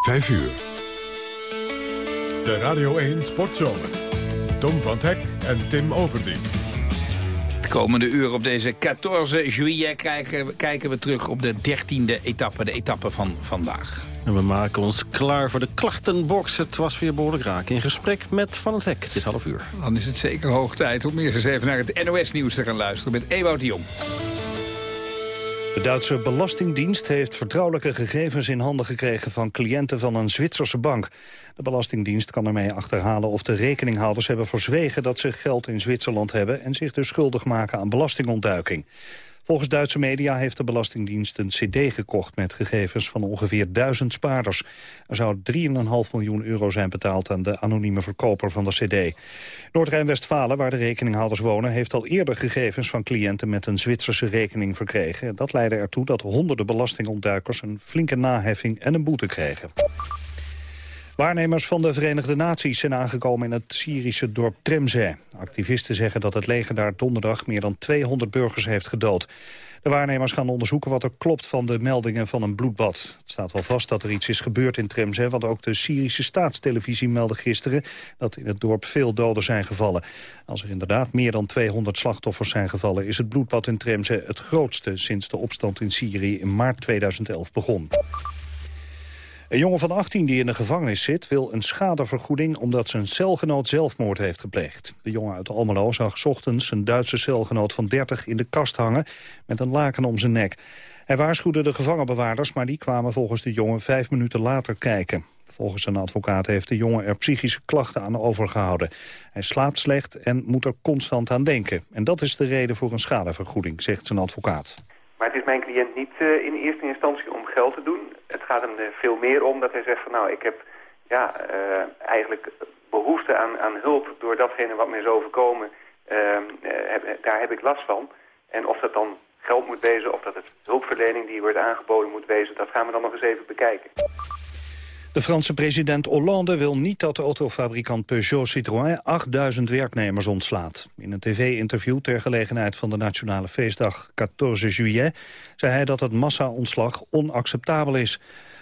5 uur. De Radio 1 Sportzomer. Tom van Hek en Tim Overdien. De komende uur op deze 14 juillet kijken, kijken we terug op de 13e etappe. De etappe van vandaag. En we maken ons klaar voor de klachtenbox. Het was weer behoorlijk raak in gesprek met Van het Hek dit half uur. Dan is het zeker hoog tijd om eerst eens even naar het NOS-nieuws te gaan luisteren met Ewout de Jong. De Duitse Belastingdienst heeft vertrouwelijke gegevens in handen gekregen van cliënten van een Zwitserse bank. De Belastingdienst kan ermee achterhalen of de rekeninghouders hebben verzwegen dat ze geld in Zwitserland hebben en zich dus schuldig maken aan belastingontduiking. Volgens Duitse media heeft de Belastingdienst een cd gekocht met gegevens van ongeveer duizend spaarders. Er zou 3,5 miljoen euro zijn betaald aan de anonieme verkoper van de cd. Noord-Rijn-Westfalen, waar de rekeninghouders wonen, heeft al eerder gegevens van cliënten met een Zwitserse rekening verkregen. Dat leidde ertoe dat honderden belastingontduikers een flinke naheffing en een boete kregen. Waarnemers van de Verenigde Naties zijn aangekomen in het Syrische dorp Tremzeh. Activisten zeggen dat het leger daar donderdag meer dan 200 burgers heeft gedood. De waarnemers gaan onderzoeken wat er klopt van de meldingen van een bloedbad. Het staat wel vast dat er iets is gebeurd in Tremzeh... want ook de Syrische staatstelevisie meldde gisteren... dat in het dorp veel doden zijn gevallen. Als er inderdaad meer dan 200 slachtoffers zijn gevallen... is het bloedbad in Tremzeh het grootste sinds de opstand in Syrië in maart 2011 begon. Een jongen van 18 die in de gevangenis zit... wil een schadevergoeding omdat zijn celgenoot zelfmoord heeft gepleegd. De jongen uit Almelo zag ochtends een Duitse celgenoot van 30 in de kast hangen... met een laken om zijn nek. Hij waarschuwde de gevangenbewaarders, maar die kwamen volgens de jongen vijf minuten later kijken. Volgens een advocaat heeft de jongen er psychische klachten aan overgehouden. Hij slaapt slecht en moet er constant aan denken. En dat is de reden voor een schadevergoeding, zegt zijn advocaat. Maar het is mijn cliënt niet uh, in eerste instantie om geld te doen. Gaat hem uh, veel meer om dat hij zegt van nou, ik heb ja, uh, eigenlijk behoefte aan, aan hulp door datgene wat mij is overkomen. Ehm, heb, daar heb ik last van. En of dat dan geld moet wezen of dat het hulpverlening die wordt aangeboden moet wezen, dat gaan we dan nog eens even bekijken. De Franse president Hollande wil niet dat de autofabrikant Peugeot Citroën 8000 werknemers ontslaat. In een tv-interview ter gelegenheid van de nationale feestdag 14 juillet zei hij dat het massa-ontslag onacceptabel is.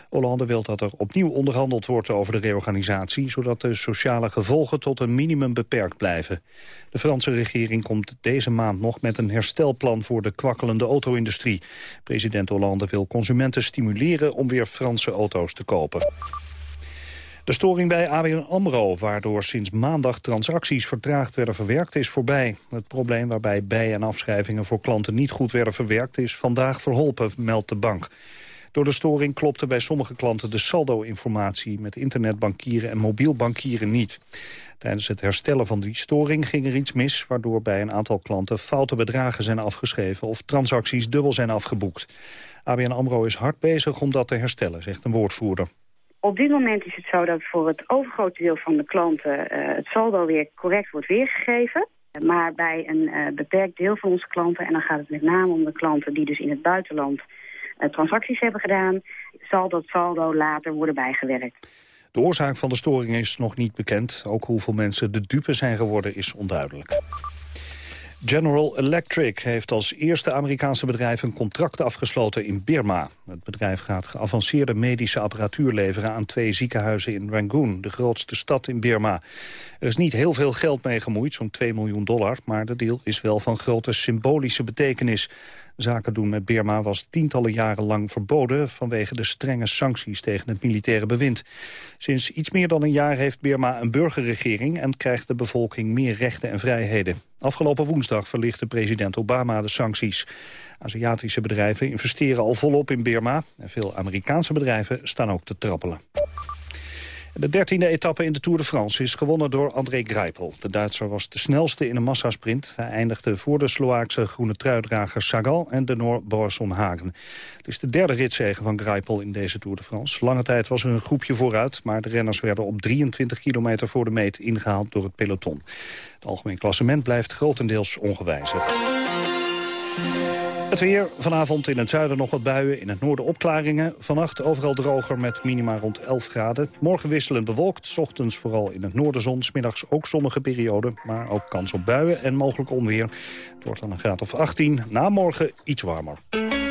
Hollande wil dat er opnieuw onderhandeld wordt over de reorganisatie... zodat de sociale gevolgen tot een minimum beperkt blijven. De Franse regering komt deze maand nog met een herstelplan... voor de kwakkelende auto-industrie. President Hollande wil consumenten stimuleren om weer Franse auto's te kopen. De storing bij ABN AMRO, waardoor sinds maandag transacties vertraagd werden verwerkt, is voorbij. Het probleem waarbij bij- en afschrijvingen voor klanten niet goed werden verwerkt, is vandaag verholpen, meldt de bank. Door de storing klopte bij sommige klanten de saldo-informatie met internetbankieren en mobiel bankieren niet. Tijdens het herstellen van die storing ging er iets mis... waardoor bij een aantal klanten foute bedragen zijn afgeschreven... of transacties dubbel zijn afgeboekt. ABN AMRO is hard bezig om dat te herstellen, zegt een woordvoerder. Op dit moment is het zo dat voor het overgrote deel van de klanten... Uh, het saldo weer correct wordt weergegeven. Maar bij een uh, beperkt deel van onze klanten... en dan gaat het met name om de klanten die dus in het buitenland... Uh, transacties hebben gedaan... zal dat saldo later worden bijgewerkt. De oorzaak van de storing is nog niet bekend. Ook hoeveel mensen de dupe zijn geworden is onduidelijk. General Electric heeft als eerste Amerikaanse bedrijf een contract afgesloten in Birma. Het bedrijf gaat geavanceerde medische apparatuur leveren aan twee ziekenhuizen in Rangoon, de grootste stad in Birma. Er is niet heel veel geld mee gemoeid, zo'n 2 miljoen dollar, maar de deal is wel van grote symbolische betekenis. Zaken doen met Birma was tientallen jaren lang verboden... vanwege de strenge sancties tegen het militaire bewind. Sinds iets meer dan een jaar heeft Birma een burgerregering... en krijgt de bevolking meer rechten en vrijheden. Afgelopen woensdag verlichtte president Obama de sancties. Aziatische bedrijven investeren al volop in Birma... en veel Amerikaanse bedrijven staan ook te trappelen. De dertiende etappe in de Tour de France is gewonnen door André Greipel. De Duitser was de snelste in een massasprint. Hij eindigde voor de Sloaakse groene truidrager Sagal en de Noor Boasson Hagen. Het is de derde ritzege van Greipel in deze Tour de France. Lange tijd was er een groepje vooruit, maar de renners werden op 23 kilometer voor de meet ingehaald door het peloton. Het algemeen klassement blijft grotendeels ongewijzigd. Het weer, vanavond in het zuiden nog wat buien, in het noorden opklaringen. Vannacht overal droger met minima rond 11 graden. Morgen wisselend bewolkt, s ochtends vooral in het noorden zon. Smiddags ook zonnige periode, maar ook kans op buien en mogelijk onweer. Het wordt dan een graad of 18, na morgen iets warmer.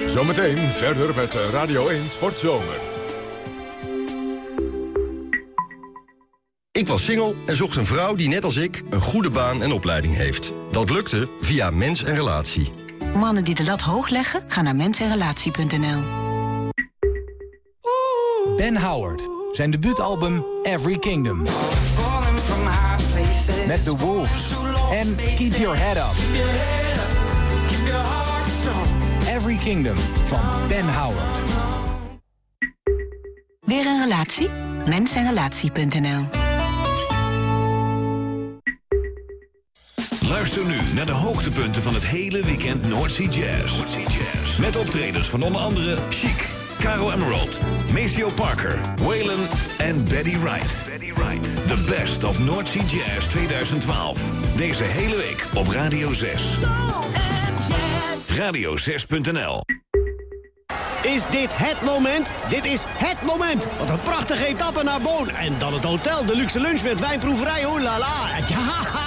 Zometeen verder met Radio 1 Sportzomer. Ik was single en zocht een vrouw die net als ik een goede baan en opleiding heeft. Dat lukte via Mens en Relatie. Mannen die de lat hoog leggen, gaan naar mensenrelatie.nl. Ben Howard, zijn debuutalbum Every Kingdom. Met The Wolves en Keep Your Head Up. Every Kingdom van Ben Howard. Weer een relatie? Mensenrelatie.nl Luister nu naar de hoogtepunten van het hele weekend Noordsea Jazz. Met optredens van onder andere Chic, Caro Emerald, Maceo Parker, Waylon en Betty Wright. The best of Noordsea Jazz 2012. Deze hele week op Radio 6. Radio6.nl Is dit het moment? Dit is het moment! Wat een prachtige etappe naar Boon. En dan het hotel, de luxe lunch met wijnproeverij, oh la la.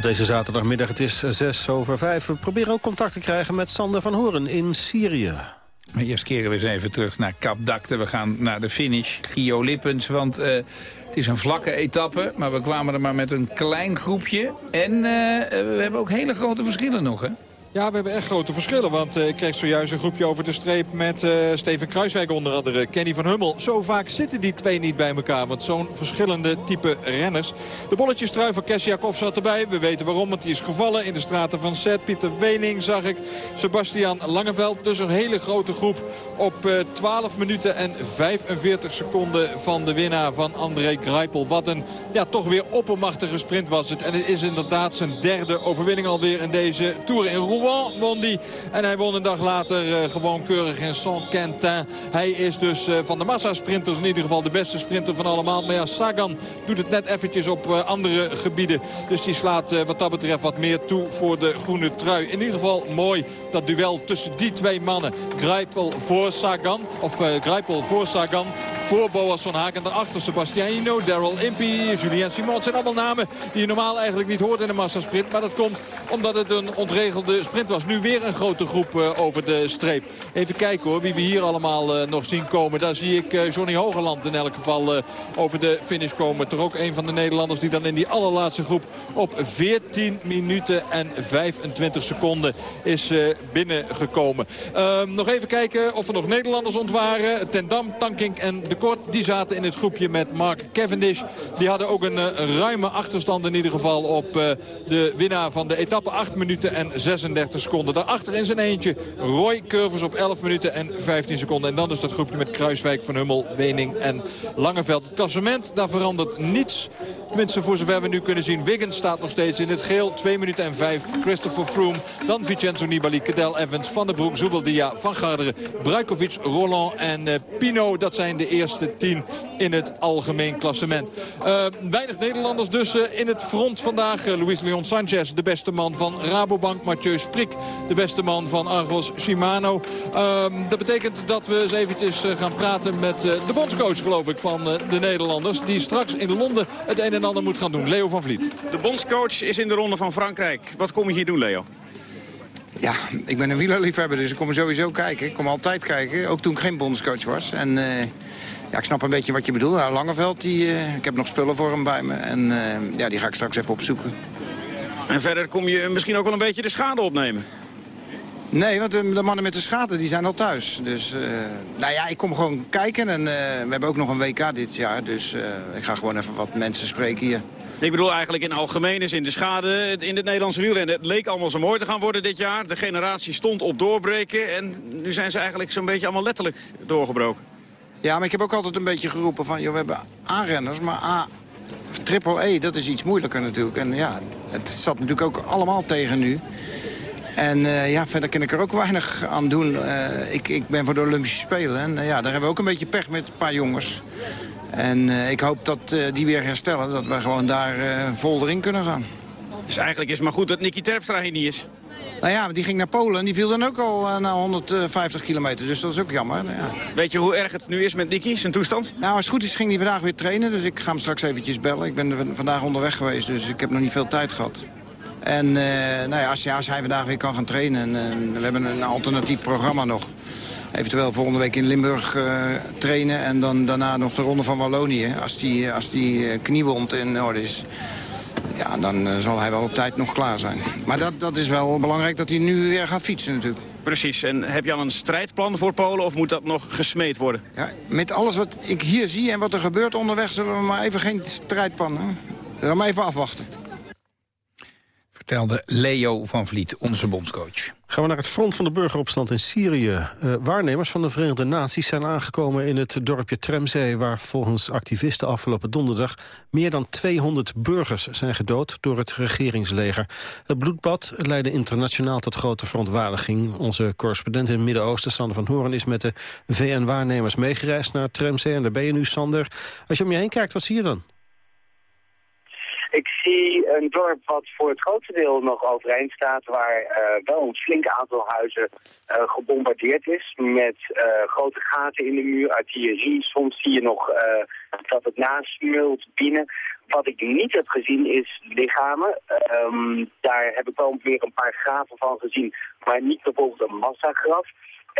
Deze zaterdagmiddag, het is 6 over 5. We proberen ook contact te krijgen met Sander van Horen in Syrië. Maar eerst keren we eens even terug naar Kapdakte. We gaan naar de finish. Gio Lippens, want uh, het is een vlakke etappe. Maar we kwamen er maar met een klein groepje. En uh, we hebben ook hele grote verschillen nog, hè? Ja, we hebben echt grote verschillen. Want uh, ik kreeg zojuist een groepje over de streep met uh, Steven Kruiswijk onder andere. Kenny van Hummel. Zo vaak zitten die twee niet bij elkaar. Want zo'n verschillende type renners. De bolletjestrui van Kesjakov zat erbij. We weten waarom, want die is gevallen in de straten van Zet. Pieter Wening zag ik. Sebastian Langeveld. Dus een hele grote groep op uh, 12 minuten en 45 seconden van de winnaar van André Greipel. Wat een ja, toch weer oppermachtige sprint was het. En het is inderdaad zijn derde overwinning alweer in deze Tour in Rouen won die. En hij won een dag later uh, gewoon keurig in Saint-Quentin. Hij is dus uh, van de massasprinters in ieder geval de beste sprinter van allemaal. Maar ja, Sagan doet het net eventjes op andere gebieden. Dus die slaat wat dat betreft wat meer toe voor de groene trui. In ieder geval mooi dat duel tussen die twee mannen. Grijpel voor Sagan. Of Grijpel voor Sagan. Voor Boas van Haak. En daarachter Sebastiano, Daryl Impey, Julien Simon. Het zijn allemaal namen die je normaal eigenlijk niet hoort in de massasprint. Maar dat komt omdat het een ontregelde sprint was. Nu weer een grote groep uh, over de streep. Even kijken hoor, wie we hier allemaal uh, nog zien komen. Daar zie ik uh, Johnny Hogeland in elk geval over de finish komen. Toch ook een van de Nederlanders die dan in die allerlaatste groep op 14 minuten en 25 seconden is binnengekomen. Ehm, nog even kijken of er nog Nederlanders ontwaren. Ten Dam, Tankink en De Die zaten in het groepje met Mark Cavendish. Die hadden ook een ruime achterstand in ieder geval op de winnaar van de etappe. 8 minuten en 36 seconden. Daarachter in zijn eentje Roy Curvers op 11 minuten en 15 seconden. En dan is dat groepje met Kruiswijk, Van Hummel, Wening en Langeveld. Het klassement, daar verandert niets. Tenminste, voor zover we nu kunnen zien. Wiggins staat nog steeds in het geel. 2 minuten en 5. Christopher Froome. Dan Vincenzo Nibali, Cadel Evans, Van der Broek, Zubeldia, Van Garderen, Bruikovic, Roland en uh, Pino. Dat zijn de eerste 10 in het algemeen klassement. Uh, weinig Nederlanders dus uh, in het front vandaag. Luis Leon Sanchez, de beste man van Rabobank. Mathieu Sprik, de beste man van Argos Shimano. Um, dat betekent dat we eens eventjes gaan praten met de bondscoach, geloof ik, van de Nederlanders. Die straks in Londen het een en ander moet gaan doen. Leo van Vliet. De bondscoach is in de ronde van Frankrijk. Wat kom je hier doen, Leo? Ja, ik ben een wielerliefhebber, dus ik kom sowieso kijken. Ik kom altijd kijken, ook toen ik geen bondscoach was. En uh, ja, ik snap een beetje wat je bedoelt. Nou, Langeveld, die, uh, ik heb nog spullen voor hem bij me. En uh, ja, die ga ik straks even opzoeken. En verder kom je misschien ook wel een beetje de schade opnemen? Nee, want de, de mannen met de schade die zijn al thuis. Dus uh, nou ja, ik kom gewoon kijken. En uh, we hebben ook nog een WK dit jaar. Dus uh, ik ga gewoon even wat mensen spreken hier. Ik bedoel eigenlijk in algemene zin de schade in het Nederlandse wielrennen. Het leek allemaal zo mooi te gaan worden dit jaar. De generatie stond op doorbreken. En nu zijn ze eigenlijk zo'n beetje allemaal letterlijk doorgebroken. Ja, maar ik heb ook altijd een beetje geroepen van... joh, we hebben A-renners, maar A... Triple E, dat is iets moeilijker natuurlijk. En ja, het zat natuurlijk ook allemaal tegen nu. En uh, ja, verder kan ik er ook weinig aan doen. Uh, ik, ik ben voor de Olympische Spelen. En uh, ja, daar hebben we ook een beetje pech met een paar jongens. En ik hoop dat die weer herstellen. Dat we gewoon daar vol erin kunnen gaan. Dus eigenlijk is het maar goed dat Nicky Terpstra hier niet is. Nou ja, die ging naar Polen en die viel dan ook al uh, na 150 kilometer. Dus dat is ook jammer. Ja. Weet je hoe erg het nu is met Nicky, zijn toestand? Nou, als het goed is ging hij vandaag weer trainen. Dus ik ga hem straks eventjes bellen. Ik ben vandaag onderweg geweest, dus ik heb nog niet veel tijd gehad. En uh, nou ja, als, ja, als, hij vandaag weer kan gaan trainen... en we hebben een alternatief programma nog... Eventueel volgende week in Limburg uh, trainen en dan daarna nog de Ronde van Wallonië. Als die, als die kniewond in orde is. Ja, dan uh, zal hij wel op tijd nog klaar zijn. Maar dat, dat is wel belangrijk dat hij nu weer gaat fietsen natuurlijk. Precies. En heb je al een strijdplan voor Polen of moet dat nog gesmeed worden? Ja, met alles wat ik hier zie en wat er gebeurt onderweg... zullen we maar even geen strijdplan. Hè? Dan maar even afwachten vertelde Leo van Vliet, onze bondscoach. Gaan we naar het front van de burgeropstand in Syrië. Uh, waarnemers van de Verenigde Naties zijn aangekomen in het dorpje Tremzee... waar volgens activisten afgelopen donderdag meer dan 200 burgers zijn gedood door het regeringsleger. Het bloedbad leidde internationaal tot grote verontwaardiging. Onze correspondent in het Midden-Oosten, Sander van Horen, is met de VN-waarnemers meegereisd naar Tremzee. En daar ben je nu, Sander. Als je om je heen kijkt, wat zie je dan? Ik zie een dorp wat voor het grootste deel nog overeind staat, waar uh, wel een flink aantal huizen uh, gebombardeerd is, met uh, grote gaten in de muur, artillerie. Soms zie je nog dat het nasmult binnen. Wat ik niet heb gezien is lichamen. Um, daar heb ik wel weer een paar graven van gezien, maar niet bijvoorbeeld een massagraf.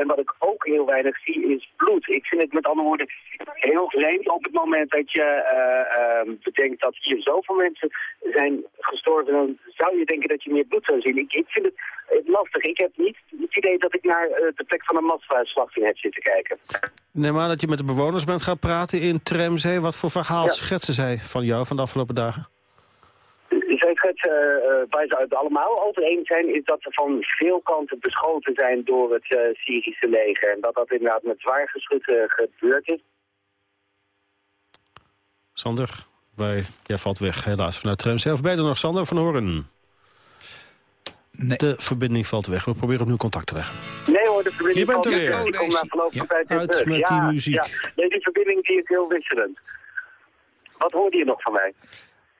En wat ik ook heel weinig zie is bloed. Ik vind het met andere woorden heel vreemd op het moment dat je uh, uh, bedenkt dat hier zoveel mensen zijn gestorven. Dan zou je denken dat je meer bloed zou zien. Ik, ik vind het lastig. Ik heb niet het idee dat ik naar uh, de plek van een massaslachting heb zitten kijken. Neem maar dat je met de bewoners bent gaan praten in Tremzee. Wat voor verhaal ja. schetsen zij van jou van de afgelopen dagen? Het, uh, waar ze het allemaal over eens zijn, is dat ze van veel kanten beschoten zijn door het uh, Syrische leger. En dat dat inderdaad met zwaar geschut uh, gebeurd is. Sander, wij, jij valt weg helaas vanuit Trem. Zelf bij er nog, Sander van Horen. Nee. De verbinding valt weg. We proberen opnieuw contact te leggen. Nee hoor, de verbinding Je bent er weer. Ik kom na verloop van tijd Uit terug. met ja, die muziek. Ja. Nee, die verbinding die is heel wisselend. Wat hoorde je nog van mij?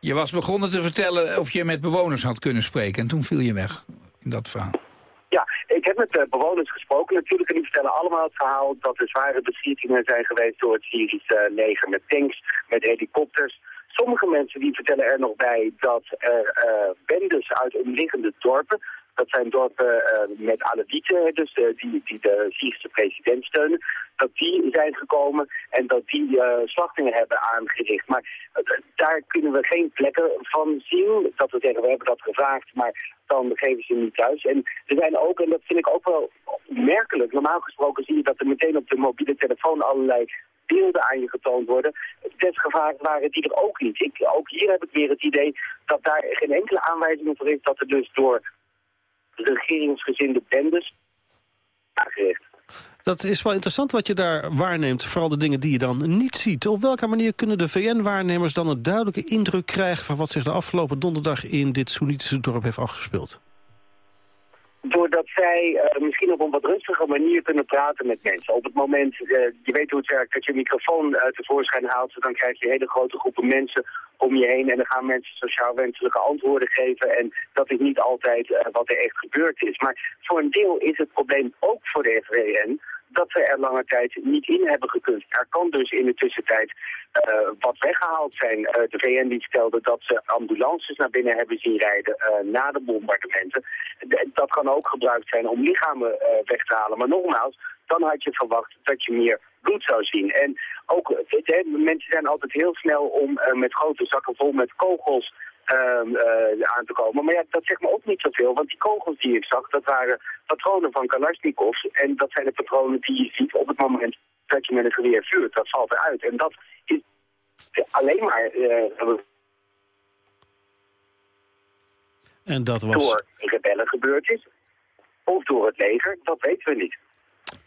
Je was begonnen te vertellen of je met bewoners had kunnen spreken. En toen viel je weg in dat verhaal. Ja, ik heb met uh, bewoners gesproken natuurlijk. En die vertellen allemaal het verhaal dat er zware beschietingen zijn geweest door het Syrische uh, leger. Met tanks, met helikopters. Sommige mensen die vertellen er nog bij dat er uh, bendes uit omliggende dorpen... Dat zijn dorpen uh, met Alevieten, dus uh, die, die de Syrische president steunen. Dat die zijn gekomen en dat die uh, slachtingen hebben aangericht. Maar daar kunnen we geen plekken van zien. Dat we zeggen, we hebben dat gevraagd, maar dan geven ze niet thuis. En er zijn ook, en dat vind ik ook wel merkelijk, normaal gesproken zie je dat er meteen op de mobiele telefoon allerlei beelden aan je getoond worden. Desgevaar waren die er ook niet. Ik, ook hier heb ik weer het idee dat daar geen enkele aanwijzing voor is dat er dus door regeringsgezinde bendes aangericht. Dat is wel interessant wat je daar waarneemt, vooral de dingen die je dan niet ziet. Op welke manier kunnen de VN-waarnemers dan een duidelijke indruk krijgen... van wat zich de afgelopen donderdag in dit Soenitische dorp heeft afgespeeld? Doordat zij uh, misschien op een wat rustige manier kunnen praten met mensen. Op het moment, uh, je weet hoe het werkt, dat je microfoon uh, tevoorschijn haalt... dan krijg je hele grote groepen mensen om je heen... en dan gaan mensen sociaal wenselijke antwoorden geven. En dat is niet altijd wat er echt gebeurd is. Maar voor een deel is het probleem ook voor de VN dat we er lange tijd niet in hebben gekund. Er kan dus in de tussentijd uh, wat weggehaald zijn. Uh, de VN die stelde dat ze ambulances naar binnen hebben zien rijden uh, na de bombardementen. Dat kan ook gebruikt zijn om lichamen weg te halen. Maar nogmaals, dan had je verwacht dat je meer bloed zou zien. En ook, he, mensen zijn altijd heel snel om met grote zakken vol met kogels aan te komen. Maar ja, dat zegt me ook niet zoveel, want die kogels die ik zag, dat waren patronen van Kalashnikovs. En dat zijn de patronen die je ziet op het moment dat je met een geweer vuurt. Dat valt eruit. En dat is alleen maar... Uh, en dat was... Door rebellen gebeurd is. Of door het leger, dat weten we niet.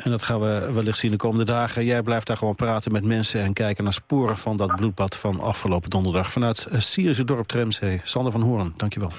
En dat gaan we wellicht zien de komende dagen. Jij blijft daar gewoon praten met mensen en kijken naar sporen van dat bloedbad van afgelopen donderdag. Vanuit Syrische dorp Tremzee. Sander van Hoorn, dankjewel.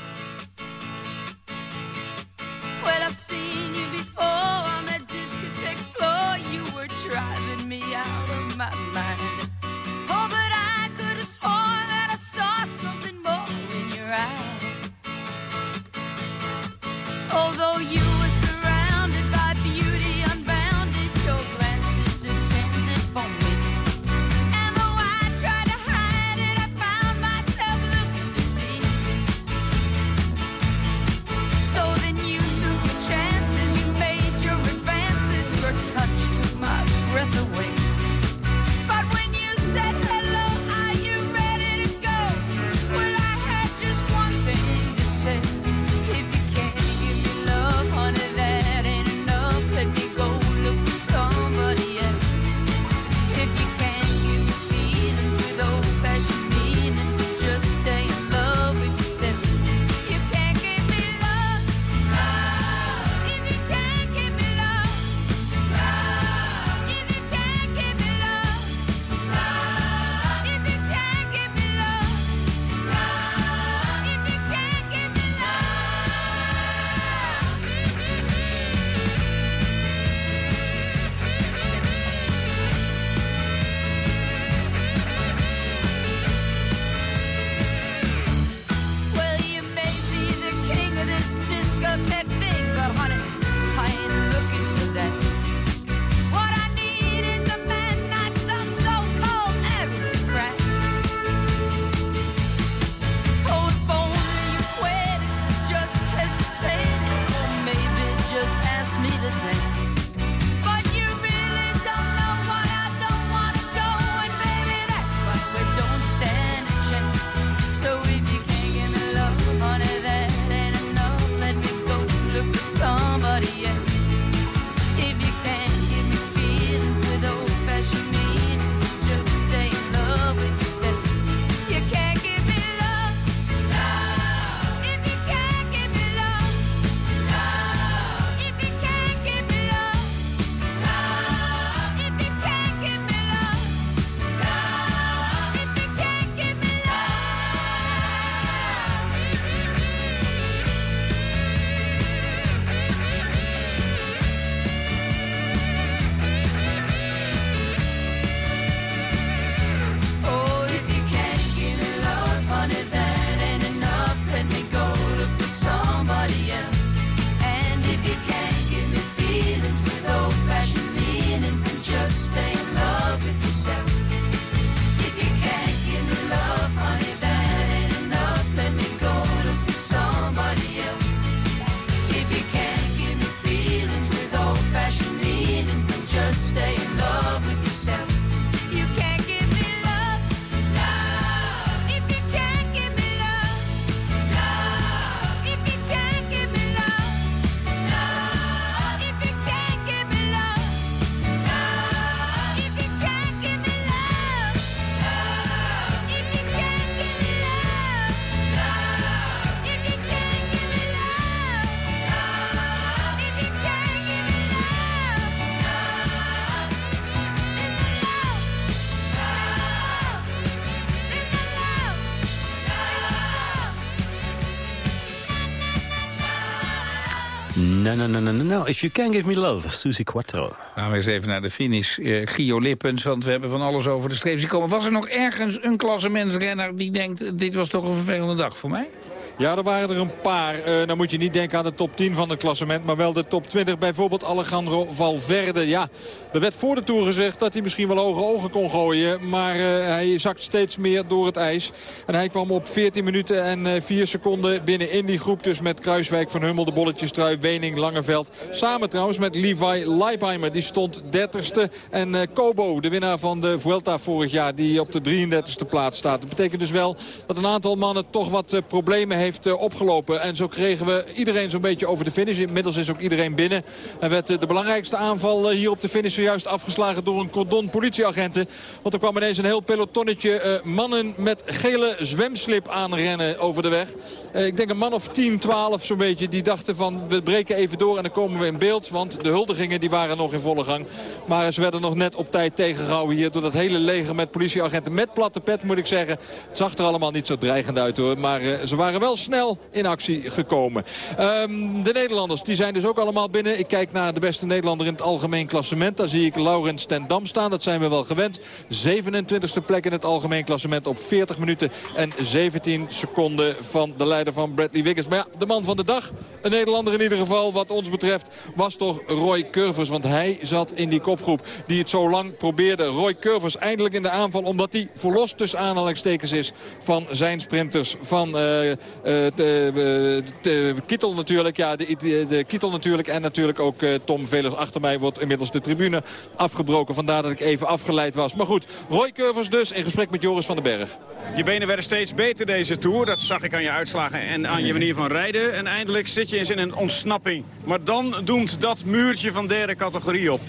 No, no, no, no. If you can give me love, Susie Quattro. Gaan we eens even naar de finish. Uh, Gio Lippens, want we hebben van alles over de streep gekomen. Was er nog ergens een klassementsrenner die denkt... dit was toch een vervelende dag voor mij? Ja, er waren er een paar. Uh, dan moet je niet denken aan de top 10 van het klassement. Maar wel de top 20. Bijvoorbeeld Alejandro Valverde. Ja, er werd voor de Tour gezegd dat hij misschien wel hoge ogen kon gooien. Maar uh, hij zakt steeds meer door het ijs. En hij kwam op 14 minuten en uh, 4 seconden binnen in die groep. Dus met Kruiswijk, Van Hummel, de bolletjestrui, Wening, Langeveld. Samen trouwens met Levi Leipheimer. Die stond 30ste. En Kobo, de winnaar van de Vuelta vorig jaar. Die op de 33ste plaats staat. Dat betekent dus wel dat een aantal mannen toch wat problemen heeft uh, opgelopen. En zo kregen we iedereen zo'n beetje over de finish. Inmiddels is ook iedereen binnen. En werd uh, de belangrijkste aanval uh, hier op de finish zojuist afgeslagen door een cordon politieagenten. Want er kwam ineens een heel pelotonnetje mannen met gele zwemslip aanrennen over de weg. ik denk een man of 10, 12 zo'n beetje. Die dachten van we breken even door en dan komen we in beeld. Want de huldigingen die waren nog in volle gang. Maar ze werden nog net op tijd tegengehouden hier door dat hele leger met politieagenten. Met platte pet moet ik zeggen. Het zag er allemaal niet zo dreigend uit hoor. Maar ze waren wel snel in actie gekomen. Um, de Nederlanders die zijn dus ook allemaal binnen. Ik kijk naar de beste Nederlander in het algemeen klassement. Daar zie ik Laurens ten Dam staan. Dat zijn we wel gewend. 27e plek in het algemeen klassement op 40 minuten en 17 seconden van de leider van Bradley Wiggins. Maar ja, de man van de dag, een Nederlander in ieder geval wat ons betreft, was toch Roy Curvers. Want hij zat in die kopgroep die het zo lang probeerde. Roy Curvers eindelijk in de aanval omdat hij verlost tussen aanhalingstekens is van zijn sprinters. Van uh, de, de, Kittel natuurlijk. Ja, de, de, de Kittel natuurlijk. En natuurlijk ook uh, Tom Velers achter mij wordt inmiddels de tribune afgebroken. Vandaar dat ik even afgeleid was. Maar goed, Roy Curvers dus in gesprek met Joris van den Berg. Je benen werden steeds beter deze Tour. Dat zag ik aan je uitslagen en aan je manier van rijden. En eindelijk zit je eens in een ontsnapping. Maar dan doemt dat muurtje van derde categorie op.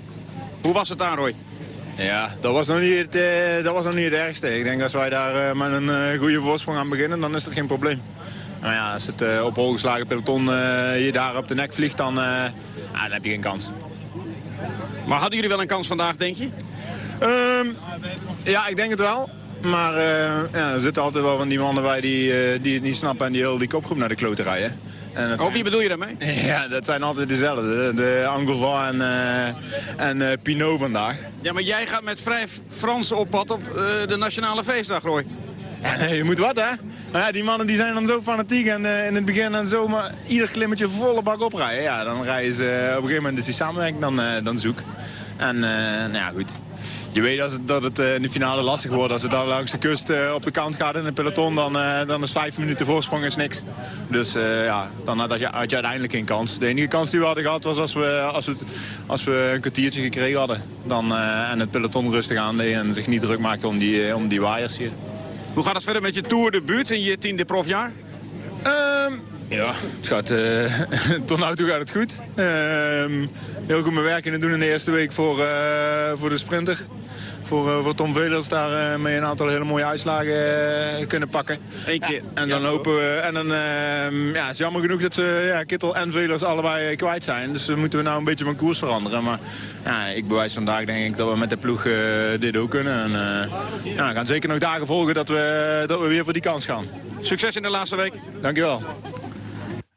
Hoe was het daar, Roy? Ja, dat was nog niet, uh, dat was nog niet het ergste. Ik denk dat als wij daar uh, met een goede voorsprong aan beginnen, dan is dat geen probleem. Maar ja, als het uh, op hooggeslagen peloton uh, je daar op de nek vliegt, dan, uh, ah, dan heb je geen kans. Maar hadden jullie wel een kans vandaag, denk je? Um, ja, ik denk het wel. Maar ja, er zitten altijd wel van die mannen bij die, die het niet snappen en die heel die kopgroep naar de klote rijden. En oh, wie bedoel je daarmee? Ja, dat zijn altijd dezelfde. De Angova en, en Pinot vandaag. Ja, maar jij gaat met vrij Fransen op pad op de Nationale Feestdag, Roy. Je moet wat, hè? Maar ja, die mannen die zijn dan zo fanatiek en uh, in het begin en zo, maar ieder klimmetje volle bak oprijden. Ja, dan rijden ze uh, op een gegeven moment is die samenwerking dan, uh, dan zoek. En nou ja, goed. Je weet als het, dat het in de finale lastig wordt. Als het dan langs de kust op de kant gaat in het peloton, dan, dan is vijf minuten voorsprong is niks. Dus ja, dan had je, je uiteindelijk geen kans. De enige kans die we hadden gehad was als we, als we, als we een kwartiertje gekregen hadden. Dan, en het peloton rustig aandeed en zich niet druk maakte om die, om die waaiers hier. Hoe gaat het verder met je tourdebuut in je tiende profjaar? Um, ja, het gaat, uh, tot nu toe gaat het goed. Uh, heel goed mijn werk in doen in de eerste week voor, uh, voor de sprinter voor, eh, voor Tom Velers daar uh, mee een aantal hele mooie uitslagen uh, kunnen pakken. Eén keer. en dan hopen we... En dan ehm, ja, het is jammer genoeg dat ze ja, Kittel en Velers allebei kwijt zijn. Dus moeten we nou een beetje van koers veranderen. Maar ja, ik bewijs vandaag denk ik dat we met de ploeg dit ook kunnen. En ja, we gaan zeker nog dagen volgen dat we, dat we weer voor die kans gaan. Succes in de laatste week. Dankjewel.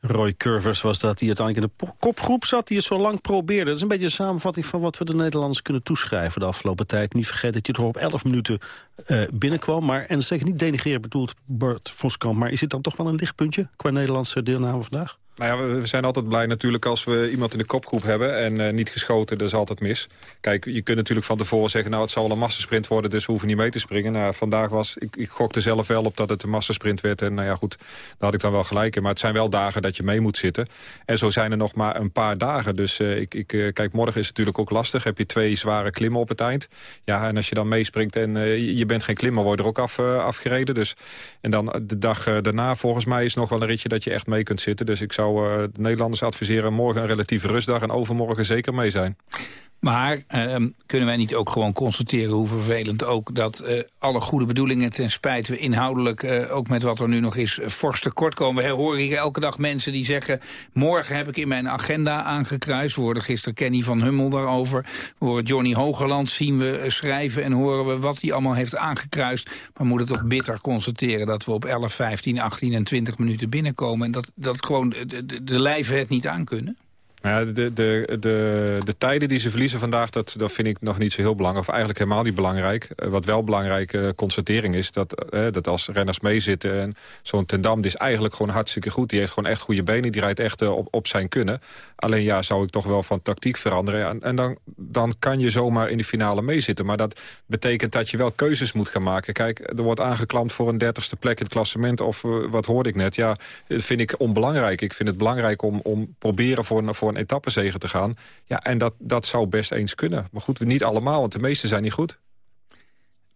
Roy Curvers was dat, die uiteindelijk in de kopgroep zat... die het zo lang probeerde. Dat is een beetje een samenvatting van wat we de Nederlanders kunnen toeschrijven... de afgelopen tijd. Niet vergeten dat je toch op 11 minuten uh, binnenkwam. Maar, en zeker niet denigreren bedoeld Bart Voskamp... maar is dit dan toch wel een lichtpuntje qua Nederlandse deelname vandaag? Nou ja, we zijn altijd blij natuurlijk als we iemand in de kopgroep hebben... en uh, niet geschoten, dat is altijd mis. Kijk, je kunt natuurlijk van tevoren zeggen... nou, het zal een massasprint worden, dus we hoeven niet mee te springen. Nou, vandaag was... Ik, ik gokte zelf wel op dat het een massasprint werd. En nou ja, goed, daar had ik dan wel gelijk in. Maar het zijn wel dagen dat je mee moet zitten. En zo zijn er nog maar een paar dagen. Dus uh, ik, ik uh, kijk, morgen is het natuurlijk ook lastig. Heb je twee zware klimmen op het eind. Ja, en als je dan meespringt en je bent geen klimmer... word je er ook af, afgereden. Dus, en dan de dag daarna, volgens mij, is nog wel een ritje... dat je echt mee kunt zitten. Dus ik zou zou uh, de Nederlanders adviseren morgen een relatieve rustdag... en overmorgen zeker mee zijn. Maar uh, kunnen wij niet ook gewoon constateren hoe vervelend ook... dat uh, alle goede bedoelingen ten spijt we inhoudelijk... Uh, ook met wat er nu nog is, fors tekort komen. We horen hier elke dag mensen die zeggen... morgen heb ik in mijn agenda aangekruist. We hoorden gisteren Kenny van Hummel daarover. We horen Johnny Hogerland zien we schrijven... en horen we wat hij allemaal heeft aangekruist. Maar we moeten toch bitter constateren... dat we op 11, 15, 18 en 20 minuten binnenkomen... en dat, dat gewoon de, de, de lijven het niet aankunnen? Ja, de, de, de, de tijden die ze verliezen vandaag, dat, dat vind ik nog niet zo heel belangrijk. Of eigenlijk helemaal niet belangrijk. Eh, wat wel belangrijke constatering is, dat, eh, dat als renners meezitten... en zo'n Tendam, is eigenlijk gewoon hartstikke goed. Die heeft gewoon echt goede benen, die rijdt echt op, op zijn kunnen. Alleen ja, zou ik toch wel van tactiek veranderen. En, en dan, dan kan je zomaar in de finale meezitten. Maar dat betekent dat je wel keuzes moet gaan maken. Kijk, er wordt aangeklampt voor een dertigste plek in het klassement... of wat hoorde ik net, ja, dat vind ik onbelangrijk. Ik vind het belangrijk om, om proberen voor, voor een etappezegen te gaan. Ja, en dat, dat zou best eens kunnen. Maar goed, niet allemaal, want de meeste zijn niet goed.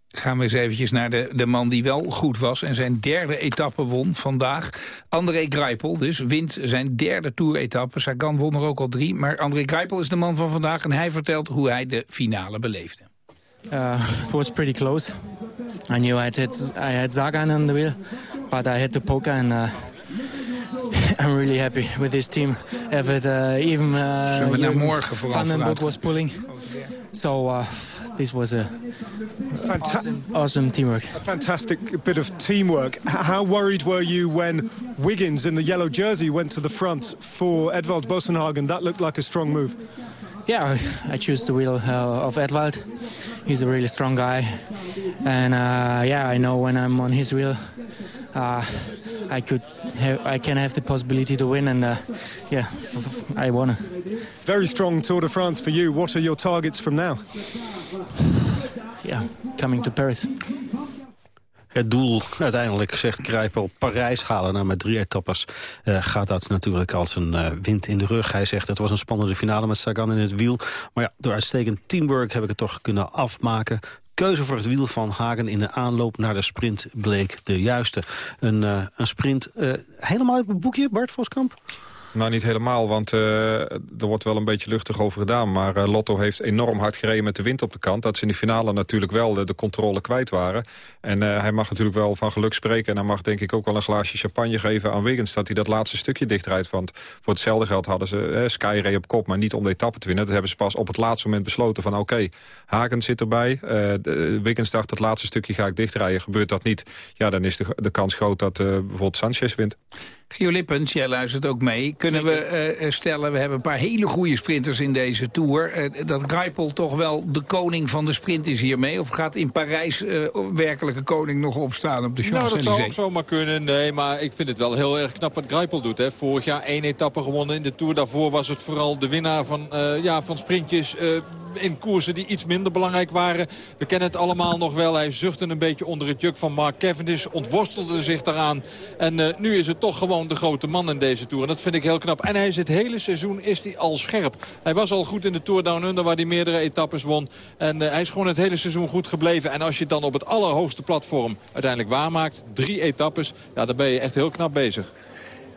Gaan we eens eventjes naar de, de man die wel goed was... en zijn derde etappe won vandaag. André Greipel dus wint zijn derde Tour-etappe. Sagan won er ook al drie, maar André Greipel is de man van vandaag... en hij vertelt hoe hij de finale beleefde. Uh, it was pretty close. I knew I had, I had Sagan on the wheel, but I had to poker and... Uh, I'm really happy with this team. Even, uh, even uh, naar morgen Van den Broek was pulling. So uh, this was a Fanta awesome, awesome teamwork. A fantastic bit of teamwork. How worried were you when Wiggins in the yellow jersey went to the front for Edvald Bosenhagen? That looked like a strong move. Yeah, I choose the wheel uh, of Edvald. He's a really strong guy. And uh, yeah, I know when I'm on his wheel, uh, I could have, I can have the possibility to win, and uh, yeah, I. Very strong Tour de France for you. What are your targets from now? Yeah, coming to Paris. Het doel uiteindelijk, zegt Grijpel, Parijs halen. Nou, met drie etappes uh, gaat dat natuurlijk als een uh, wind in de rug. Hij zegt het was een spannende finale met Sagan in het wiel. Maar ja, door uitstekend teamwork heb ik het toch kunnen afmaken keuze voor het wiel van Hagen in de aanloop naar de sprint bleek de juiste. Een, uh, een sprint uh, helemaal uit het boekje, Bart Voskamp? Nou, niet helemaal, want uh, er wordt wel een beetje luchtig over gedaan. Maar uh, Lotto heeft enorm hard gereden met de wind op de kant. Dat ze in de finale natuurlijk wel de, de controle kwijt waren. En uh, hij mag natuurlijk wel van geluk spreken. En hij mag denk ik ook wel een glaasje champagne geven aan Wiggins... dat hij dat laatste stukje dichtrijdt. Want voor hetzelfde geld hadden ze Sky reed op kop... maar niet om de etappe te winnen. Dat hebben ze pas op het laatste moment besloten van... oké, Hagen zit erbij. Wiggins dacht, dat laatste stukje ga ik dichtrijden. Gebeurt dat niet, ja, dan is de, de kans groot dat bijvoorbeeld Sanchez wint. Gio Lippens, jij luistert ook mee. Kunnen we uh, stellen, we hebben een paar hele goede sprinters in deze Tour... Uh, dat Greipel toch wel de koning van de sprint is hiermee? Of gaat in Parijs uh, werkelijke koning nog opstaan op de Champs-Élysées? Nou, dat zou ook zomaar kunnen. Nee, maar ik vind het wel heel erg knap wat Greipel doet. Hè. Vorig jaar één etappe gewonnen in de Tour. Daarvoor was het vooral de winnaar van, ja, van sprintjes in koersen die iets minder belangrijk waren. We kennen het allemaal nog wel. Hij zuchtte een beetje onder het juk van Mark Cavendish. Ontworstelde zich daaraan. En nu is het toch gewoon de grote man in deze Tour. En dat vind ik heel knap. En hij is het hele seizoen is hij al scherp. Hij was al goed in de Tour Down Under waar hij meerdere etappes won. En uh, hij is gewoon het hele seizoen goed gebleven. En als je het dan op het allerhoogste platform uiteindelijk waarmaakt... drie etappes, ja, dan ben je echt heel knap bezig.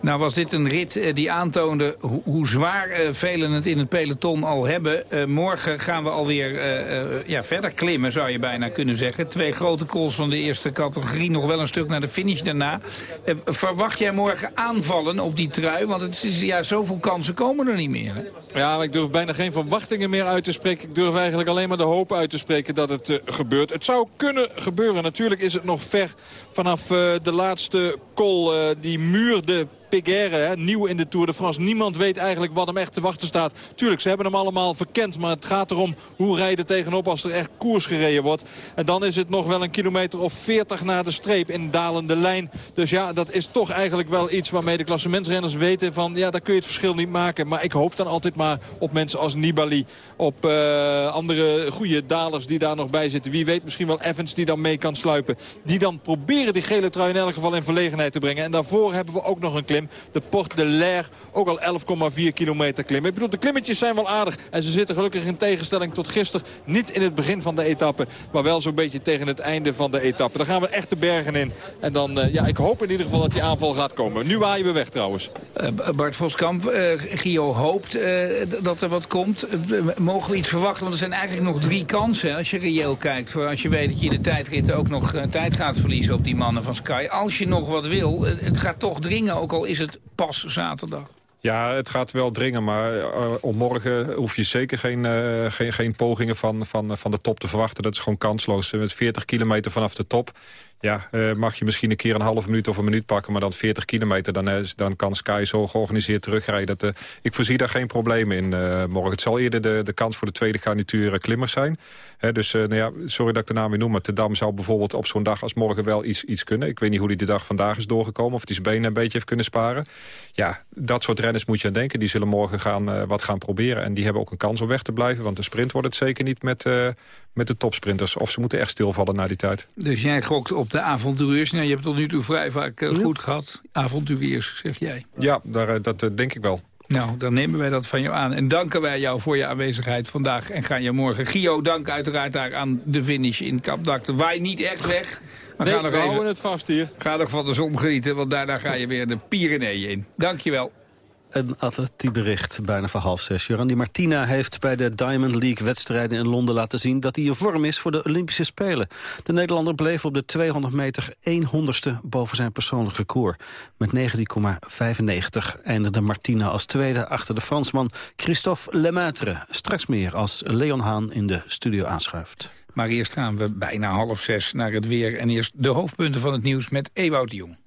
Nou was dit een rit eh, die aantoonde hoe zwaar uh, velen het in het peloton al hebben. Uh, morgen gaan we alweer ja, verder klimmen, zou je bijna kunnen zeggen. Twee grote calls van de eerste categorie. Nog wel een stuk naar de finish daarna. verwacht jij morgen aanvallen op die trui? Want het is, ja, zoveel kansen komen er niet meer. Ja, maar ik durf bijna geen verwachtingen meer uit te spreken. Ik durf eigenlijk alleen maar de hoop uit te spreken dat het gebeurt. Het zou kunnen gebeuren. Natuurlijk is het nog ver vanaf de laatste call. die muur de Piguerre, hè, nieuw in de Tour de France. Niemand weet eigenlijk wat hem echt te wachten staat. Tuurlijk, ze hebben hem allemaal verkend. Maar het gaat erom hoe rijden tegenop als er echt koers gereden wordt. En dan is het nog wel een kilometer of 40 naar de streep in dalende lijn. Dus ja, dat is toch eigenlijk wel iets waarmee de klassementsrenners weten van... ja, daar kun je het verschil niet maken. Maar ik hoop dan altijd maar op mensen als Nibali. Op uh, andere goede dalers die daar nog bij zitten. Wie weet misschien wel Evans die dan mee kan sluipen. Die dan proberen die gele trui in elk geval in verlegenheid te brengen. En daarvoor hebben we ook nog een klim. De Porte de Lair ook al 11,4 kilometer klimmen. Ik bedoel, de klimmetjes zijn wel aardig. En ze zitten gelukkig in tegenstelling tot gisteren niet in het begin van de etappe. Maar wel zo'n beetje tegen het einde van de etappe. Dan gaan we echt de bergen in. En dan, uh, ja, ik hoop in ieder geval dat die aanval gaat komen. Nu waaien we weg trouwens. Uh, Bart Voskamp, uh, Gio hoopt dat er wat komt. mogen we iets verwachten? Want er zijn eigenlijk nog drie kansen als je reëel kijkt. Voor als je weet dat je in de tijdritten ook nog tijd gaat verliezen op die mannen van Sky. Als je nog wat wil, het gaat toch dringen, ook al is het pas zaterdag. Ja, het gaat wel dringen, maar uh, om morgen hoef je zeker geen, uh, geen, geen pogingen van, van, van de top te verwachten. Dat is gewoon kansloos. Met 40 kilometer vanaf de top ja, uh, mag je misschien een keer een half minuut of een minuut pakken... maar dan 40 kilometer, dan, dan kan Sky zo georganiseerd terugrijden. Dat, uh, ik voorzie daar geen problemen in uh, morgen. Het zal eerder de, de kans voor de tweede garnituur klimmers zijn. Dus nou ja, sorry dat ik de naam weer noem, maar Dam zou bijvoorbeeld op zo'n dag als morgen wel iets, iets kunnen. Ik weet niet hoe hij de dag vandaag is doorgekomen... of hij zijn benen een beetje heeft kunnen sparen. Ja, dat soort renners moet je aan denken. Die zullen morgen gaan, wat gaan proberen. En die hebben ook een kans om weg te blijven. Want de sprint wordt het zeker niet met, met de topsprinters. Of ze moeten echt stilvallen na die tijd. Dus jij gokt op de avonturiers. Nou, je hebt tot nu toe vrij vaak uh, goed gehad. Avonturiers, zeg jij. Ja, daar, uh, dat uh, denk ik wel. Nou, dan nemen wij dat van jou aan. En danken wij jou voor je aanwezigheid vandaag. En gaan je morgen. Gio, dank uiteraard daar aan de finish in Kapdakte. Waai niet echt weg. Maar nee, ga nog we even, houden het vast hier. Ga nog van de zon genieten, want daarna ga je weer de Pyreneeën in. Dank je wel. Een atletiebericht, bijna van half zes. Jorandi Martina heeft bij de Diamond League-wedstrijden in Londen laten zien... dat hij in vorm is voor de Olympische Spelen. De Nederlander bleef op de 200 meter 100ste boven zijn persoonlijk record. Met 19,95 eindigde Martina als tweede achter de Fransman Christophe Lemaitre. Straks meer als Leon Haan in de studio aanschuift. Maar eerst gaan we bijna half zes naar het weer. En eerst de hoofdpunten van het nieuws met Ewout Jong.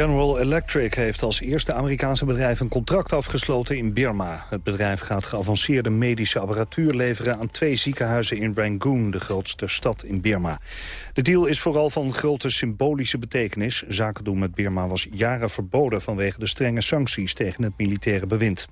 General Electric heeft als eerste Amerikaanse bedrijf een contract afgesloten in Birma. Het bedrijf gaat geavanceerde medische apparatuur leveren aan twee ziekenhuizen in Rangoon, de grootste stad in Birma. De deal is vooral van grote symbolische betekenis. Zaken doen met Birma was jaren verboden vanwege de strenge sancties tegen het militaire bewind.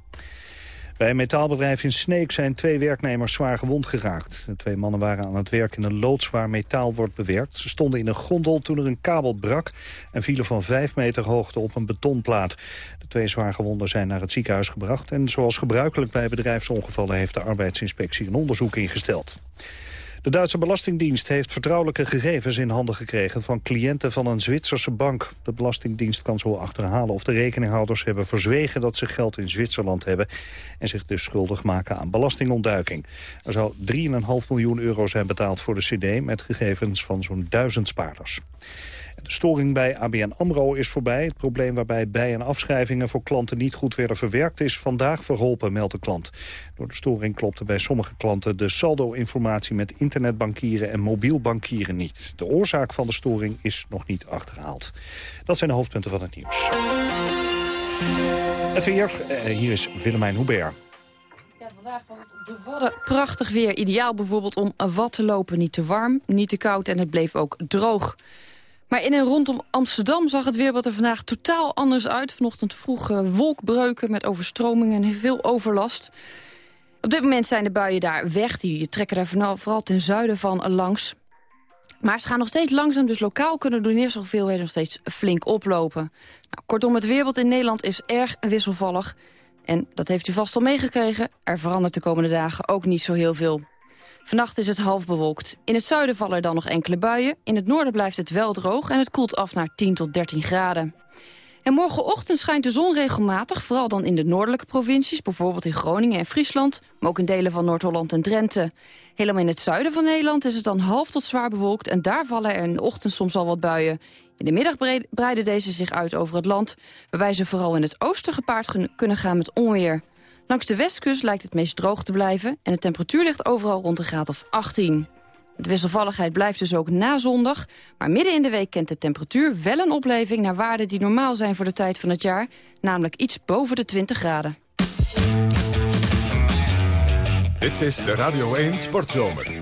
Bij een metaalbedrijf in Sneek zijn twee werknemers zwaar gewond geraakt. De twee mannen waren aan het werk in een loods waar metaal wordt bewerkt. Ze stonden in een gondel toen er een kabel brak... en vielen van vijf meter hoogte op een betonplaat. De twee zwaargewonden zijn naar het ziekenhuis gebracht... en zoals gebruikelijk bij bedrijfsongevallen heeft de arbeidsinspectie een onderzoek ingesteld. De Duitse Belastingdienst heeft vertrouwelijke gegevens in handen gekregen van cliënten van een Zwitserse bank. De Belastingdienst kan zo achterhalen of de rekeninghouders hebben verzwegen dat ze geld in Zwitserland hebben en zich dus schuldig maken aan belastingontduiking. Er zou 3,5 miljoen euro zijn betaald voor de cd met gegevens van zo'n duizend spaarders. De storing bij ABN AMRO is voorbij. Het probleem waarbij bij- en afschrijvingen voor klanten niet goed werden verwerkt... is vandaag verholpen, meldt de klant. Door de storing klopte bij sommige klanten de saldo-informatie... met internetbankieren en mobiel bankieren niet. De oorzaak van de storing is nog niet achterhaald. Dat zijn de hoofdpunten van het nieuws. Het weer, eh, hier is Willemijn Hubert. Vandaag was het de Wadden prachtig weer. Ideaal bijvoorbeeld om wat te lopen. Niet te warm, niet te koud en het bleef ook droog. Maar in en rondom Amsterdam zag het weerbeeld er vandaag totaal anders uit. Vanochtend vroeg wolkbreuken met overstromingen en veel overlast. Op dit moment zijn de buien daar weg. Die trekken daar vooral ten zuiden van langs. Maar ze gaan nog steeds langzaam, dus lokaal kunnen de neerslaghoeveelheden nog steeds flink oplopen. Nou, kortom, het weerbeeld in Nederland is erg wisselvallig. En dat heeft u vast al meegekregen. Er verandert de komende dagen ook niet zo heel veel. Vannacht is het half bewolkt. In het zuiden vallen er dan nog enkele buien. In het noorden blijft het wel droog en het koelt af naar 10 tot 13 graden. En morgenochtend schijnt de zon regelmatig, vooral dan in de noordelijke provincies... bijvoorbeeld in Groningen en Friesland, maar ook in delen van Noord-Holland en Drenthe. Helemaal in het zuiden van Nederland is het dan half tot zwaar bewolkt... en daar vallen er in de ochtend soms al wat buien. In de middag breiden deze zich uit over het land... waarbij ze vooral in het oosten gepaard kunnen gaan met onweer. Langs de westkust lijkt het meest droog te blijven... en de temperatuur ligt overal rond de graad of 18. De wisselvalligheid blijft dus ook na zondag. Maar midden in de week kent de temperatuur wel een opleving... naar waarden die normaal zijn voor de tijd van het jaar. Namelijk iets boven de 20 graden. Dit is de Radio 1 Sportzomer.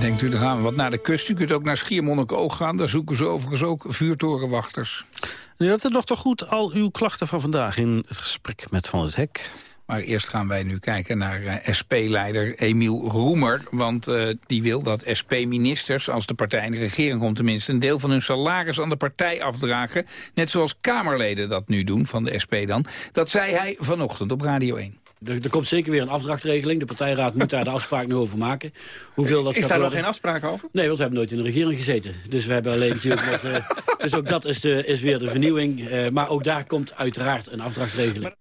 En denkt u, dan gaan we wat naar de kust. U kunt ook naar Schiermonnikoog gaan. Daar zoeken ze overigens ook vuurtorenwachters. U hebt het nog toch goed al uw klachten van vandaag in het gesprek met Van het Hek. Maar eerst gaan wij nu kijken naar eh, SP-leider Emiel Roemer. Want uh, die wil dat SP-ministers, als de partij in de regering komt tenminste... een deel van hun salaris aan de partij afdragen. Net zoals Kamerleden dat nu doen, van de SP dan. Dat zei hij vanochtend op Radio 1. Er, er, komt zeker weer een afdrachtregeling. De partijraad moet daar de afspraak nu over maken. Hoeveel dat is daar nog geen afspraak over? Nee, want we hebben nooit in de regering gezeten. Dus we hebben alleen natuurlijk met, uh, Dus ook dat is, de, is weer de vernieuwing. Uh, maar ook daar komt uiteraard een afdrachtregeling.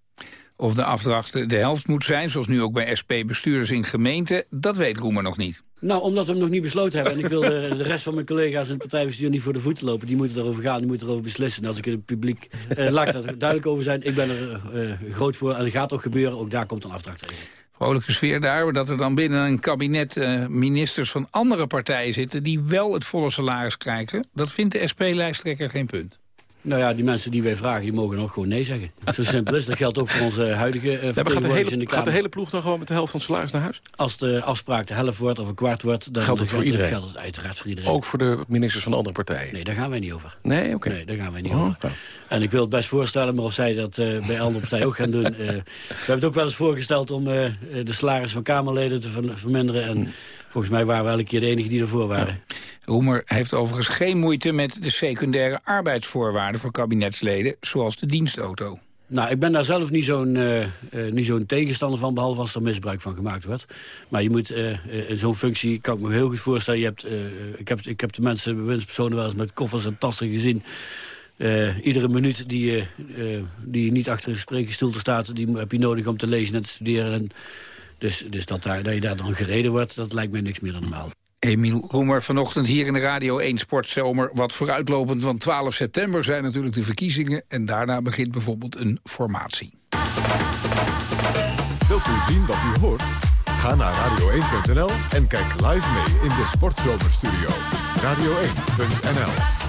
Of de afdracht de helft moet zijn, zoals nu ook bij SP-bestuurders in gemeenten... dat weet Roemer nog niet. Nou, omdat we hem nog niet besloten hebben. En ik wil de, de, rest van mijn collega's in het partijbestuur niet voor de voeten lopen. Die moeten erover gaan, die moeten erover beslissen. En als ik in het publiek, eh, laat ik dat duidelijk over zijn. Ik ben er uh, groot voor en het gaat ook gebeuren. Ook daar komt een afdrachtregeling. vrolijke sfeer daar. Dat er dan binnen een kabinet uh, ministers van andere partijen zitten... die wel het volle salaris krijgen. Dat vindt de SP-lijsttrekker geen punt. Nou ja, die mensen die wij vragen, die mogen nog gewoon nee zeggen. Zo simpel is Dat geldt ook voor onze huidige uh, ja, gaat, de hele, in de gaat de hele ploeg dan gewoon met de helft van het salaris naar huis? Als de afspraak de helft wordt of een kwart wordt... dan geldt het voor iedereen? geldt het uiteraard voor iedereen. Ook voor de ministers van de andere partijen? Nee, daar gaan wij niet over. Nee, oké. Nee, daar gaan wij niet over. En ik wil het best voorstellen, maar of zij dat uh, bij andere partijen ook gaan doen. Uh, we hebben het ook wel eens voorgesteld om uh, de salaris van Kamerleden te verminderen. En hmm. Volgens mij waren we elke keer de enige die ervoor waren. Ja. Roemer heeft overigens geen moeite met de secundaire arbeidsvoorwaarden voor kabinetsleden, zoals de dienstauto. Nou, ik ben daar zelf niet zo'n uh, uh, zo'n tegenstander van, behalve als er misbruik van gemaakt wordt. Maar je moet uh, in zo'n functie, kan ik me heel goed voorstellen, je hebt, ik, heb, ik heb de mensen, bewindspersonen wel eens met koffers en tassen gezien. iedere minuut die je, die je niet achter een spreekstoel te staat, die heb je nodig om te lezen en te studeren. En dus dus dat, daar, dat je daar dan gereden wordt, dat lijkt mij niks meer dan normaal. Emiel Roemer vanochtend hier in de Radio 1 Sportzomer. Wat vooruitlopend, van 12 september zijn natuurlijk de verkiezingen... en daarna begint bijvoorbeeld een formatie. Wilt u zien wat u hoort? Ga naar radio1.nl en kijk live mee in de Sportzomerstudio. Radio1.nl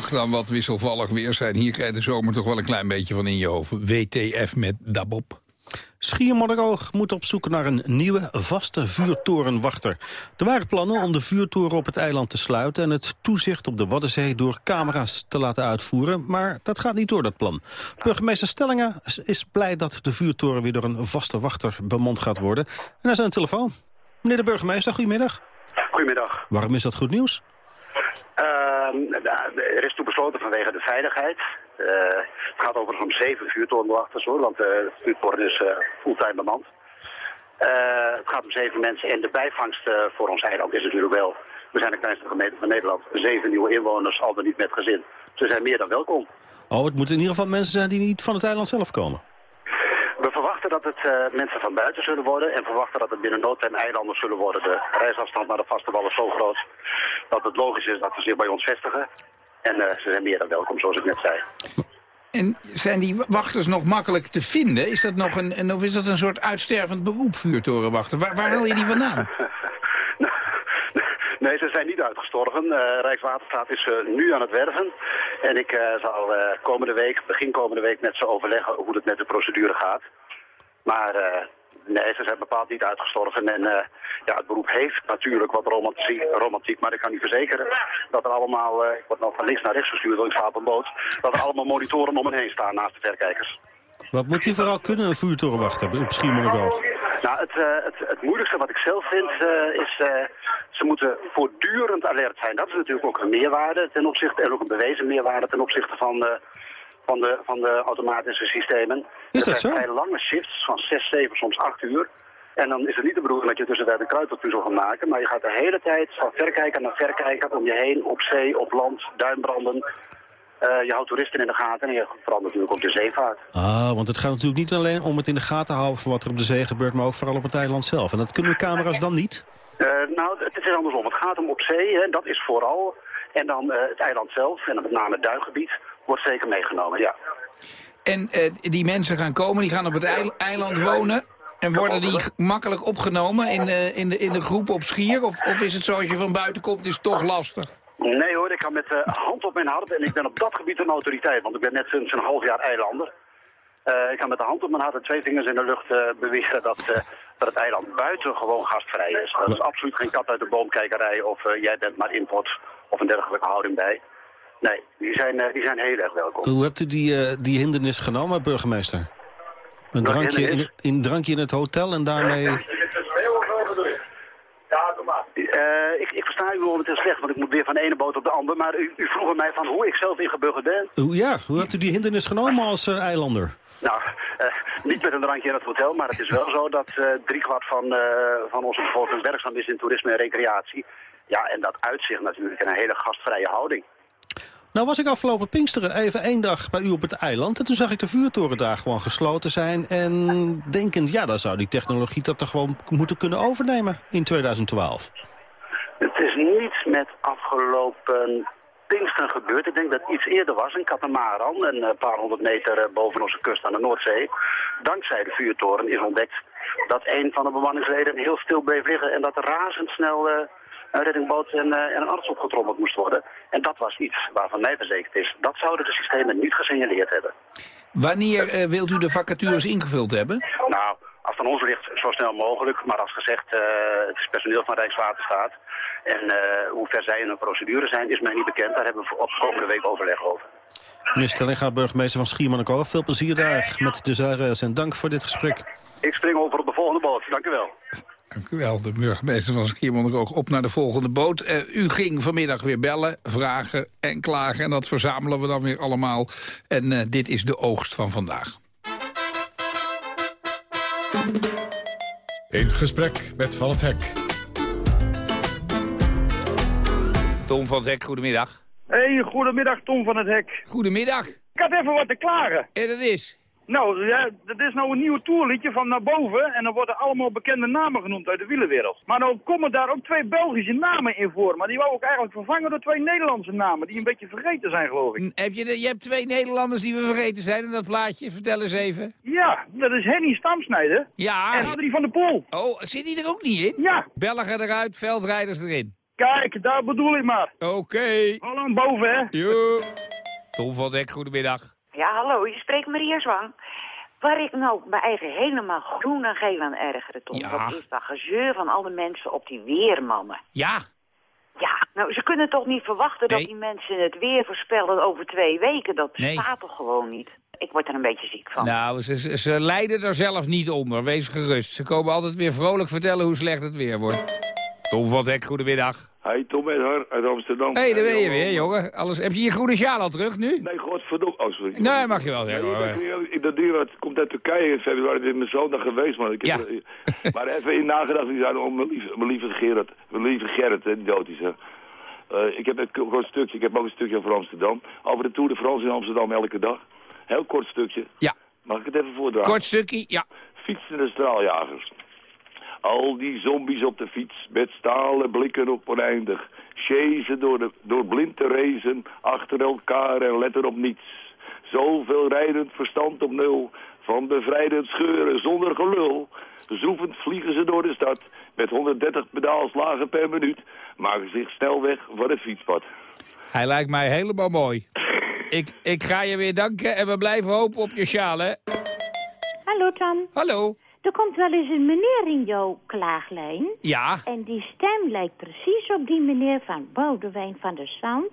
Dan wat wisselvallig weer zijn. Hier krijg je de zomer toch wel een klein beetje van in je hoofd. WTF met Dabob. Schiermonnikoog moet op zoek naar een nieuwe vaste vuurtorenwachter. Er waren plannen om de vuurtoren op het eiland te sluiten... en het toezicht op de Waddenzee door camera's te laten uitvoeren. Maar dat gaat niet door, dat plan. Burgemeester Stellingen is blij dat de vuurtoren weer door een vaste wachter bemand gaat worden. En hij is aan de telefoon. Meneer de burgemeester, goedemiddag. Goedemiddag. Waarom is dat goed nieuws? Ehm, er is toe besloten vanwege de veiligheid. Uh, het gaat overigens om zeven vuurtorenwachters hoor, want de vuurtoren is uh, fulltime bemand. Het gaat om zeven mensen en de bijvangst voor ons eiland is natuurlijk wel We zijn de kleinste gemeente van Nederland. Zeven nieuwe inwoners, al dan niet met gezin. Ze zijn meer dan welkom. Oh, het moeten in ieder geval mensen zijn die niet van het eiland zelf komen. We verwachten dat het eh, mensen van buiten zullen worden en verwachten dat het binnen no time eilanders zullen worden. De reisafstand naar de vaste wal is zo groot dat het logisch is dat ze zich bij ons vestigen. En eh, ze zijn meer dan welkom, zoals ik net zei. En zijn die wachters nog makkelijk te vinden? Is dat nog een, een- of is dat een soort uitstervend beroep, vuurtorenwachter? Waar, waar haal je die vandaan? Nee, ze zijn niet uitgestorven. Eh, Rijkswaterstaat is eh, nu aan het werven. En ik eh, zal komende week, begin komende week met ze overleggen hoe het met de procedure gaat. Maar nee, ze zijn bepaald niet uitgestorven. En ja, het beroep heeft natuurlijk wat romantiek, romantiek. Maar ik kan u verzekeren dat er allemaal, ik word nou van links naar rechts gestuurd, want ik sta op een boot. Dat er allemaal monitoren om me heen staan naast de verkijkers. Wat moet die vooral kunnen, een vuurtorenwachter op Schiermonnikoog? Nou, het, eh, het, het moeilijkste wat ik zelf vind eh, is, eh, ze moeten voortdurend alert zijn. Dat is natuurlijk ook een meerwaarde ten opzichte, en ook een bewezen meerwaarde ten opzichte van, van, de, van de automatische systemen. Is dat zijn zo? lange shifts van 6, 7, soms 8 uur. En dan is het niet de bedoeling dat je tussentijd een kruidelpuzzel gaat maken, maar je gaat de hele tijd van verkijker naar verkijker om je heen, op zee, op land, duinbranden. Eh, je houdt toeristen in de gaten en je verandert natuurlijk ook de zeevaart. Ah, want het gaat natuurlijk niet alleen om het in de gaten houden van wat er op de zee gebeurt, maar ook vooral op het eiland zelf. En dat kunnen de camera's dan niet? Eh, nou, het is andersom. Het gaat om op zee, hè, dat is vooral. En dan eh, het eiland zelf, en met name het duingebied, wordt zeker meegenomen, ja. En eh, die mensen gaan komen, die gaan op het eil- eiland wonen... En worden die makkelijk opgenomen in, de in, de, in de groep op Schier? Of, of is het zo als je van buiten komt, is het toch lastig? Nee hoor, ik kan met de hand op mijn hart, en ik ben op dat gebied een autoriteit, want ik ben net sinds een half jaar eilander. Eh, ik kan met de hand op mijn hart en twee vingers in de lucht eh, beweren dat, dat het eiland buiten gewoon gastvrij is. Dat is absoluut geen kat uit de boomkijkerij of jij bent maar import of een dergelijke houding bij. Nee, die zijn, die zijn heel erg welkom. Hoe hebt u die, die hindernis genomen, burgemeester? Een drankje in, een drankje in het hotel en daarmee... Eh, ik, ik versta u momenteel slecht, want ik moet weer van de ene boot op de andere. Maar u, u vroeg mij van hoe ik zelf ingeburgerd ben. Hoe, ja, hoe hebt u die hindernis genomen als eh, eilander? Nou, eh, niet met een drankje in het hotel, maar het is wel zo dat driekwart van, van onze bevolking werkzaam is in toerisme en recreatie. Ja, en dat uitzicht natuurlijk in een hele gastvrije houding. Nou was ik afgelopen Pinksteren even één dag bij u op het eiland... en toen zag ik de vuurtoren daar gewoon gesloten zijn... en denkend, ja, dan zou die technologie dat toch gewoon moeten kunnen overnemen in 2012. Het is niet met afgelopen Pinksteren gebeurd. Ik denk dat het iets eerder was, een katamaran, een eh, paar honderd meter eh, boven onze kust aan de Noordzee. Dankzij de vuurtoren is ontdekt dat een van de bemanningsleden heel stil bleef liggen... en dat razendsnel eh, een reddingboot en, en een arts opgetrommeld moest worden. En dat was iets waarvan mij verzekerd is. Dat zouden de systemen niet gesignaleerd hebben. Wanneer wilt u de vacatures ingevuld hebben? Nou, als het aan ons ligt, zo snel mogelijk. Maar als gezegd, eh, het is personeel van Rijkswaterstaat. En eh, hoe ver zij in hun procedure zijn, is mij niet bekend. Daar hebben we op komende week overleg over. Meneer Stellinga, burgemeester van Schiermonnikoog, veel plezier daar met de Zuideres en dank voor dit gesprek. Ik spring over op de volgende boot. Dank u wel. Dank u wel, de burgemeester van Schiermonnikoog op naar de volgende boot. Eh, u ging vanmiddag weer bellen, vragen en klagen. En dat verzamelen we dan weer allemaal. En eh, dit is de oogst van vandaag. In gesprek met Van het Hek. Tom van Zek, goedemiddag. Hey, goedemiddag Tom van het Hek. Goedemiddag. Ik had even wat te klagen. En dat is? Nou, ja, dat is nou een nieuw toerliedje van naar boven en dan worden allemaal bekende namen genoemd uit de wielenwereld. Maar nou komen daar ook twee Belgische namen in voor, maar die wou ik eigenlijk vervangen door twee Nederlandse namen die een beetje vergeten zijn geloof ik. Heb je, de, je hebt twee Nederlanders die we vergeten zijn in dat plaatje. Vertel eens even. Ja, dat is Henny Stamsnijder Ja. en Adrie van der Poel. Oh, zit die er ook niet in? Ja. Belgen eruit, veldrijders erin. Kijk, daar bedoel ik maar. Oké. Hallo boven hè. Jo. Tom van goedemiddag. Ja, hallo, je spreekt Maria Zwang. Waar ik nou mijn eigen helemaal groen en geel aan ergerde, Tom, Ja. dat is dat gezeur van alle mensen op die weermannen. Ja. Ja, nou, ze kunnen toch niet verwachten Nee. dat die mensen het weer voorspellen over twee weken? Dat Nee. bestaat toch gewoon niet? Ik word er een beetje ziek van. Nou, ze, ze, lijden er zelf niet onder. Wees gerust. Ze komen altijd weer vrolijk vertellen hoe slecht het weer wordt. Tom van Zek, goedemiddag. Hey, Tom Edhar uit Amsterdam. Hé, hey, daar ben je weer, jongen. Alles, heb je je groene sjaal al terug nu? Nee, godverdomme. Oh, sorry. Nee, mag je wel zeggen. Nee, hoor. dat, dat dier dat komt uit Turkije in februari. Dit is mijn zoon daar geweest, man. Ik heb, Maar even in nagedacht zijn om mijn lieve, mijn lieve Gerrit. Mijn lieve Gerrit, hè, die dood is, hè. Uh, ik heb een kort stukje, ik heb ook een stukje over Amsterdam. Over de Tour de France in Amsterdam elke dag. Heel kort stukje. Ja. Mag ik het even voordragen? Kort stukje, ja. Fietsende straaljagers. Al die zombies op de fiets met stalen blikken op oneindig. Chasen door, de, door blind te racen, achter elkaar en letten op niets. Zoveel rijdend verstand op nul, van bevrijdend scheuren zonder gelul. Zoevend vliegen ze door de stad, met 130 pedaalslagen per minuut, maken zich snel weg voor het fietspad. Hij lijkt mij helemaal mooi. ik, ik ga je weer danken en we blijven hopen op je sjaal, hè? Hallo, Tom. Hallo. Er komt wel eens een meneer in jouw klaaglijn. Ja. En die stem lijkt precies op die meneer van Boudewijn van der Zand...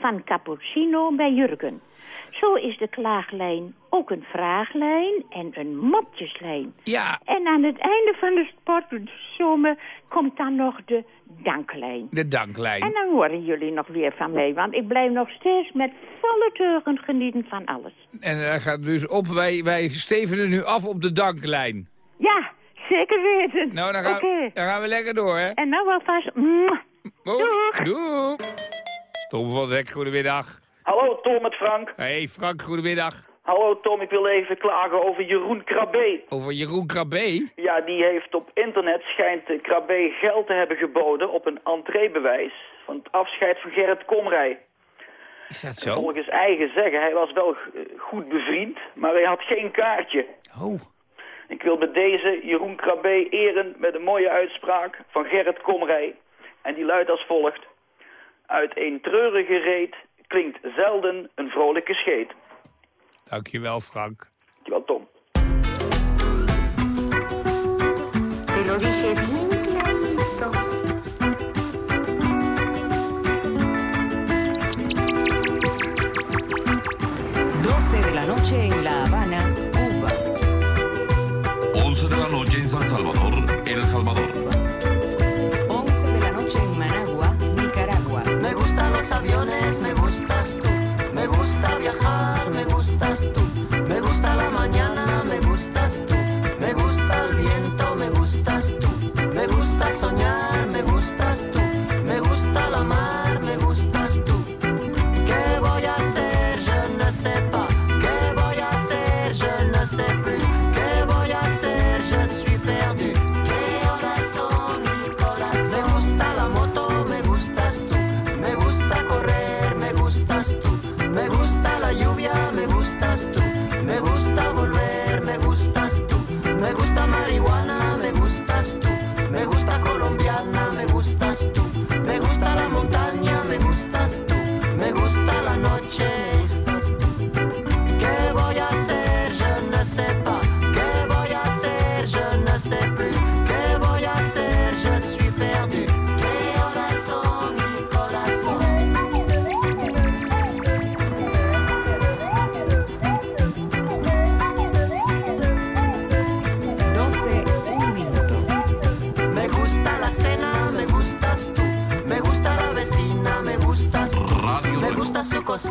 van Cappuccino bij Jurgen. Zo is de klaaglijn ook een vraaglijn en een mopjeslijn. Ja. En aan het einde van de sport, de zomer, komt dan nog de danklijn. De danklijn. En dan horen jullie nog weer van mij, want ik blijf nog steeds met volle teugen genieten van alles. En dan gaat dus op, wij, wij stevenen nu af op de danklijn. Ja, zeker weten. Nou, dan gaan, Oké. dan gaan we lekker door, hè? En nou alvast... Doeg. Doeg. Tom van Dek, goedemiddag. Hallo, Tom met Frank. Hey Frank, goedemiddag. Hallo Tom, ik wil even klagen over Jeroen Krabbe. Over Jeroen Krabbe? Ja, die heeft op internet, schijnt Krabbe geld te hebben geboden op een entreebewijs van het afscheid van Gerrit Komrij. Is dat En zo? volgens eigen zeggen, hij was wel eh, goed bevriend, maar hij had geen kaartje. Oh. Ik wil met deze Jeroen Krabbe eren met een mooie uitspraak van Gerrit Komrij. En die luidt als volgt. Uit een treurige reet klinkt zelden een vrolijke scheet. Dankjewel, Frank. Dankjewel, Tom. Te lo dije bien clarito. 12 de la noche en La Habana, Cuba. 11 de la noche en San Salvador, El Salvador. 11 de la noche en Managua, Nicaragua. Me gustan los aviones, me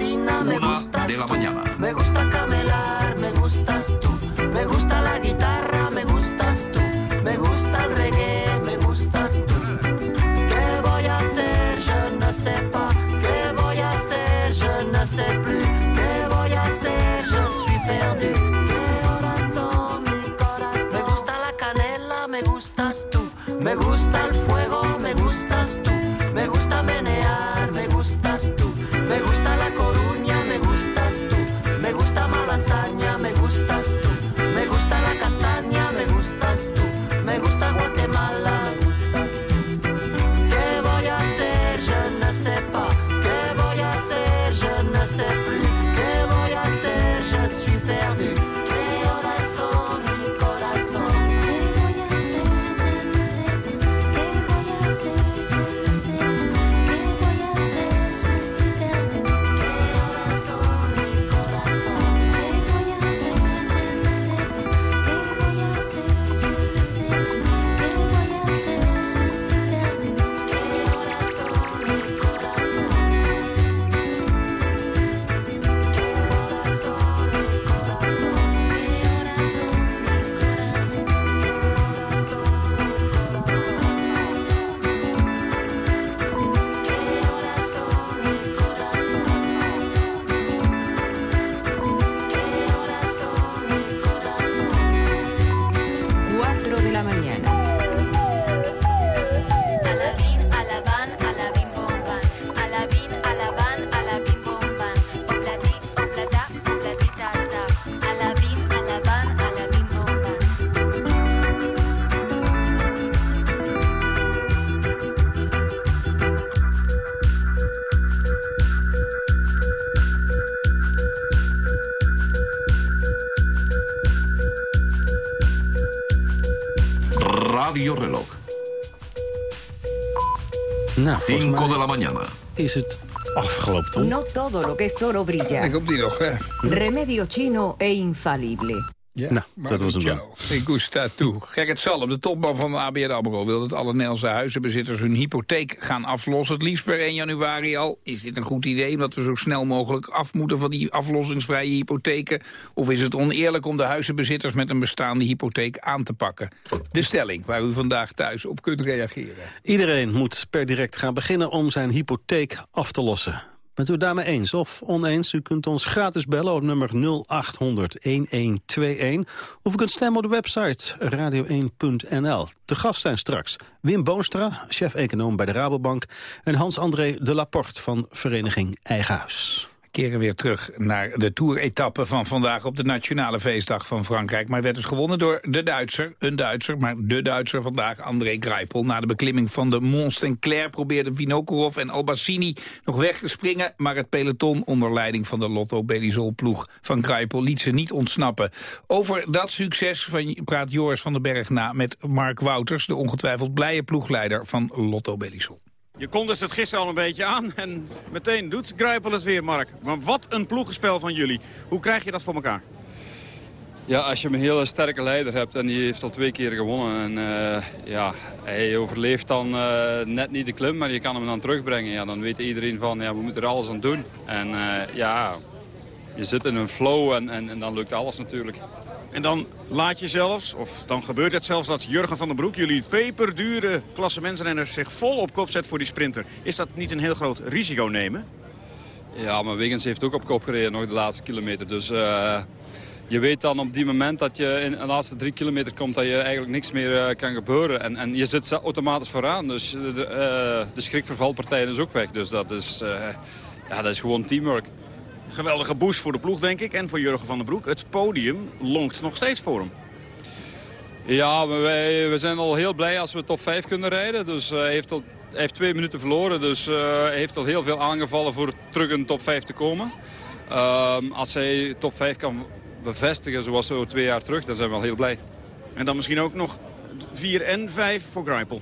gusta su cocina, me Una gustas de la tú. mañana. Me gusta Radio Reloj. Nou, Cinco volgens mij de la mañana. is het afgelopen, Tom. No todo lo que es oro brilla. Ik op die nog, hè. Remedio chino e infalible. Ja, Nou, dat was hem wel. Ik gusta toe. Gerrit Salm, de topman van de ABN AMRO... wil dat alle Nederlandse huizenbezitters hun hypotheek gaan aflossen. Het liefst per 1 januari al. Is dit een goed idee omdat we zo snel mogelijk af moeten... van die aflossingsvrije hypotheken? Of is het oneerlijk om de huizenbezitters... met een bestaande hypotheek aan te pakken? De stelling waar u vandaag thuis op kunt reageren. Iedereen moet per direct gaan beginnen om zijn hypotheek af te lossen. Bent u het daarmee eens of oneens? U kunt ons gratis bellen op nummer 0800-1121. Of u kunt stemmen op de website radio1.nl. De gast zijn straks Wim Boonstra, chef-econoom bij de Rabobank... en Hans-André de Laporte van Vereniging Eigen Huis keren weer terug naar de Tour-etappe van vandaag op de Nationale Feestdag van Frankrijk. Maar werd dus gewonnen door de Duitser, een Duitser, maar de Duitser vandaag, André Greipel. Na de beklimming van de Mont Saint-Clair probeerden Vinokourov en Albassini nog weg te springen. Maar het peloton onder leiding van de Lotto Belisol-ploeg van Greipel liet ze niet ontsnappen. Over dat succes van, praat Joris van den Berg na met Mark Wouters, de ongetwijfeld blije ploegleider van Lotto Belisol. Je kondigde het gisteren al een beetje aan en meteen doet Grijpel het weer, Mark. Maar wat een ploegenspel van jullie. Hoe krijg je dat voor elkaar? Ja, als je een hele sterke leider hebt en die heeft al twee keer gewonnen. En uh, ja, hij overleeft dan uh, net niet de klim, maar je kan hem dan terugbrengen. Ja, dan weet iedereen van, ja, we moeten er alles aan doen. En uh, ja, je zit in een flow en, en, en dan lukt alles natuurlijk. En dan laat je zelfs, of dan gebeurt het zelfs dat Jurgen van den Broek... jullie peperdure klassementsrenners zich vol op kop zet voor die sprinter. Is dat niet een heel groot risico nemen? Ja, maar Wiggins heeft ook op kop gereden nog de laatste kilometer. Dus uh, je weet dan op die moment dat je in de laatste drie kilometer komt... dat je eigenlijk niks meer uh, kan gebeuren. En, en je zit automatisch vooraan. Dus de, uh, de schrik voor valpartijen is ook weg. Dus dat is, ja, dat is gewoon teamwork. Geweldige boost voor de ploeg, denk ik. En voor Jurgen van den Broek. Het podium longt nog steeds voor hem. Ja, maar wij, we zijn al heel blij als we top 5 kunnen rijden. Dus hij uh, heeft, al, hij heeft twee minuten verloren. Dus uh, hij heeft al heel veel aangevallen voor terug in de top 5 te komen. Uh, als hij top 5 kan bevestigen zoals zo twee jaar terug, dan zijn we al heel blij. En dan misschien ook nog 4 en 5 voor Greipel.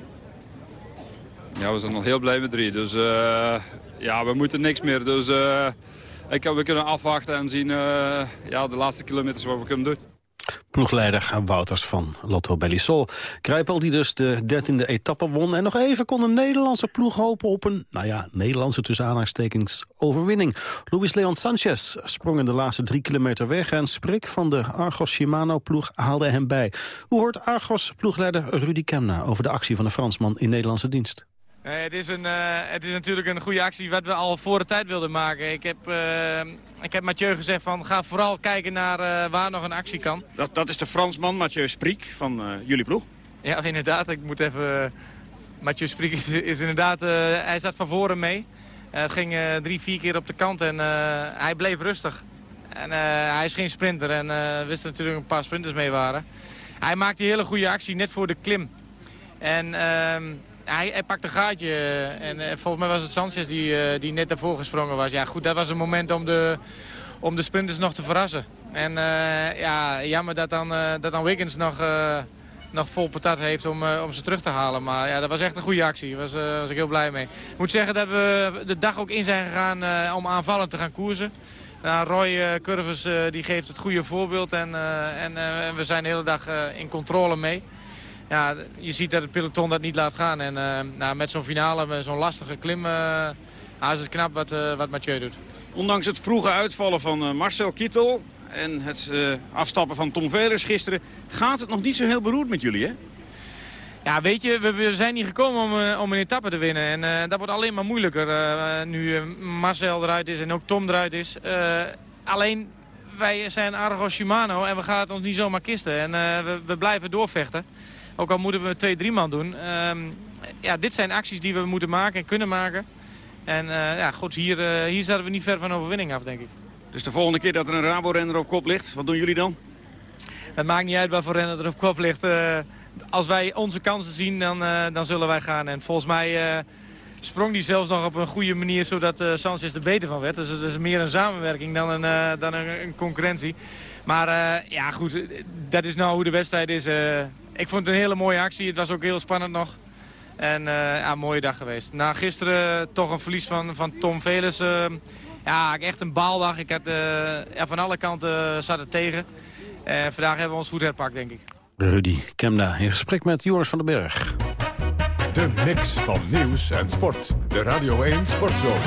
Ja, we zijn al heel blij met drie. Dus uh, ja, we moeten niks meer. Dus... Uh, ik, we kunnen afwachten en zien uh, ja, de laatste kilometers wat we kunnen doen. Ploegleider Wouters van Lotto Bellisol. Krijpel die dus de dertiende etappe won. En nog even kon een Nederlandse ploeg hopen op een, nou ja, Nederlandse tussen aanhalingstekens overwinning. Luis Leon Sanchez sprong in de laatste drie kilometer weg. En Sprik van de Argos Shimano ploeg haalde hem bij. Hoe hoort Argos ploegleider Rudy Kemna over de actie van de Fransman in Nederlandse dienst? Uh, het, is een, uh, het is natuurlijk een goede actie wat we al voor de tijd wilden maken. Ik heb, uh, ik heb Mathieu gezegd van ga vooral kijken naar waar nog een actie kan. Dat, dat is de Fransman Mathieu Spriek van jullie ploeg? Ja, inderdaad. Ik moet even... Mathieu Spriek is, is inderdaad... hij zat van voren mee. het ging drie, vier keer op de kant en hij bleef rustig. En hij is geen sprinter en we wisten natuurlijk een paar sprinters mee waren. Hij maakte een hele goede actie net voor de klim. En... Hij, hij pakt een gaatje en uh, volgens mij was het Sanchez die, uh, die net daarvoor gesprongen was. Ja, goed, dat was een moment om de, om de sprinters nog te verrassen. En ja, jammer dat dan, dat dan Wiggins nog, nog vol patat heeft om, om ze terug te halen. Maar ja, dat was echt een goede actie. Daar was, was ik heel blij mee. Ik moet zeggen dat we de dag ook in zijn gegaan om aanvallend te gaan koersen. Roy Curvers die geeft het goede voorbeeld en, en we zijn de hele dag in controle mee ja, je ziet dat het peloton dat niet laat gaan. En uh, nou, met zo'n finale, zo'n lastige klim, is het knap wat, uh, wat Mathieu doet. Ondanks het vroege uitvallen van Marcel Kittel en het afstappen van Tom Velers gisteren... gaat het nog niet zo heel beroerd met jullie, hè? Ja, weet je, we, we zijn hier gekomen om, om een etappe te winnen. En dat wordt alleen maar moeilijker nu Marcel eruit is en ook Tom eruit is. alleen, wij zijn Argos Shimano en we gaan het ons niet zomaar kisten. En we, we blijven doorvechten. Ook al moeten we twee, drie man doen. Um, ja, dit zijn acties die we moeten maken en kunnen maken. En uh, ja, goed, hier, uh, hier zaten we niet ver van overwinning af, denk ik. Dus de volgende keer dat er een Rabo-renner op kop ligt, wat doen jullie dan? Het maakt niet uit wat voor renner er op kop ligt. Uh, als wij onze kansen zien, dan, dan zullen wij gaan. En volgens mij sprong die zelfs nog op een goede manier... zodat Sanchez er beter van werd. Dus het is meer een samenwerking dan een, dan een, een concurrentie. Maar ja, goed, dat is nou hoe de wedstrijd is ik vond het een hele mooie actie. Het was ook heel spannend nog. En ja, een mooie dag geweest. Na gisteren toch een verlies van, van Tom Velers. ja, echt een baaldag. Ik had, ja, van alle kanten zat het tegen. En vandaag hebben we ons goed herpakt, denk ik. Rudy Kemna in gesprek met Joris van den Berg. De mix van nieuws en sport. De Radio 1 Sportzomer.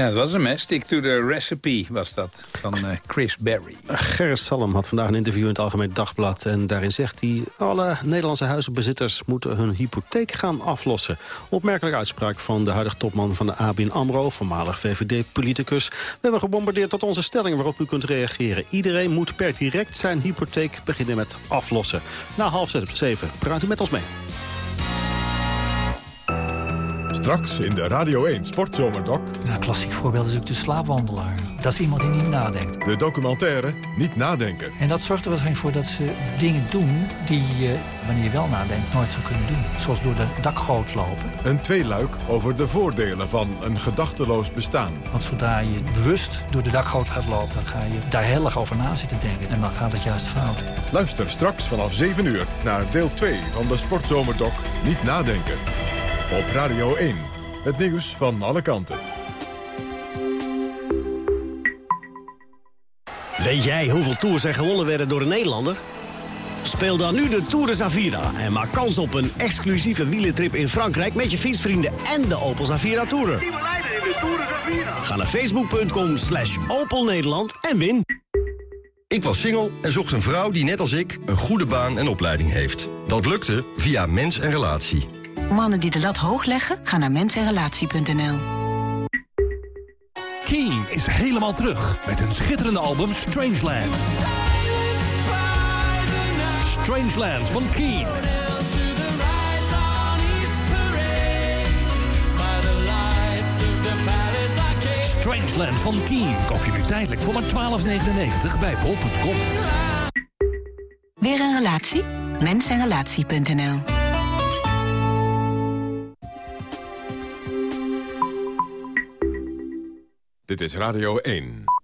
Ja, dat was hem, hè. Stick to the recipe was dat, van eh, Chris Berry. Gerrit Salm had vandaag een interview in het Algemeen Dagblad... en daarin zegt hij... alle Nederlandse huizenbezitters moeten hun hypotheek gaan aflossen. Opmerkelijke uitspraak van de huidige topman van de ABN AMRO... voormalig VVD-politicus. We hebben gebombardeerd tot onze stelling waarop u kunt reageren. Iedereen moet per direct zijn hypotheek beginnen met aflossen. Na half zeven praat u met ons mee. Straks in de Radio 1 Sportzomerdok. Een klassiek voorbeeld is ook de slaapwandelaar. Dat is iemand die niet nadenkt. De documentaire Niet nadenken. En dat zorgt er waarschijnlijk voor dat ze dingen doen... die je, wanneer je wel nadenkt, nooit zou kunnen doen. Zoals door de dakgoot lopen. Een tweeluik over de voordelen van een gedachteloos bestaan. Want zodra je bewust door de dakgoot gaat lopen... dan ga je daar heel erg over na zitten denken. En dan gaat het juist fout. Luister straks vanaf 7 uur naar deel 2 van de Sportzomerdok Niet nadenken. Op Radio 1, het nieuws van alle kanten. Weet jij hoeveel tours er gewonnen werden door een Nederlander? Speel dan nu de Tour de Zavira en maak kans op een exclusieve wielentrip in Frankrijk... met je fietsvrienden en de Opel Zavira Tourer. Ga naar facebook.com slash OpelNederland en win. Ik was single en zocht een vrouw die net als ik een goede baan en opleiding heeft. Dat lukte via Mens en Relatie. Mannen die de lat hoog leggen, gaan naar mensenrelatie.nl. Keen is helemaal terug met een schitterende album Strangeland. Strangeland van Keen. Strangeland van Keen koop je nu tijdelijk voor maar 12,99 bij bol.com. Weer een relatie? Mensenrelatie.nl Dit is Radio 1.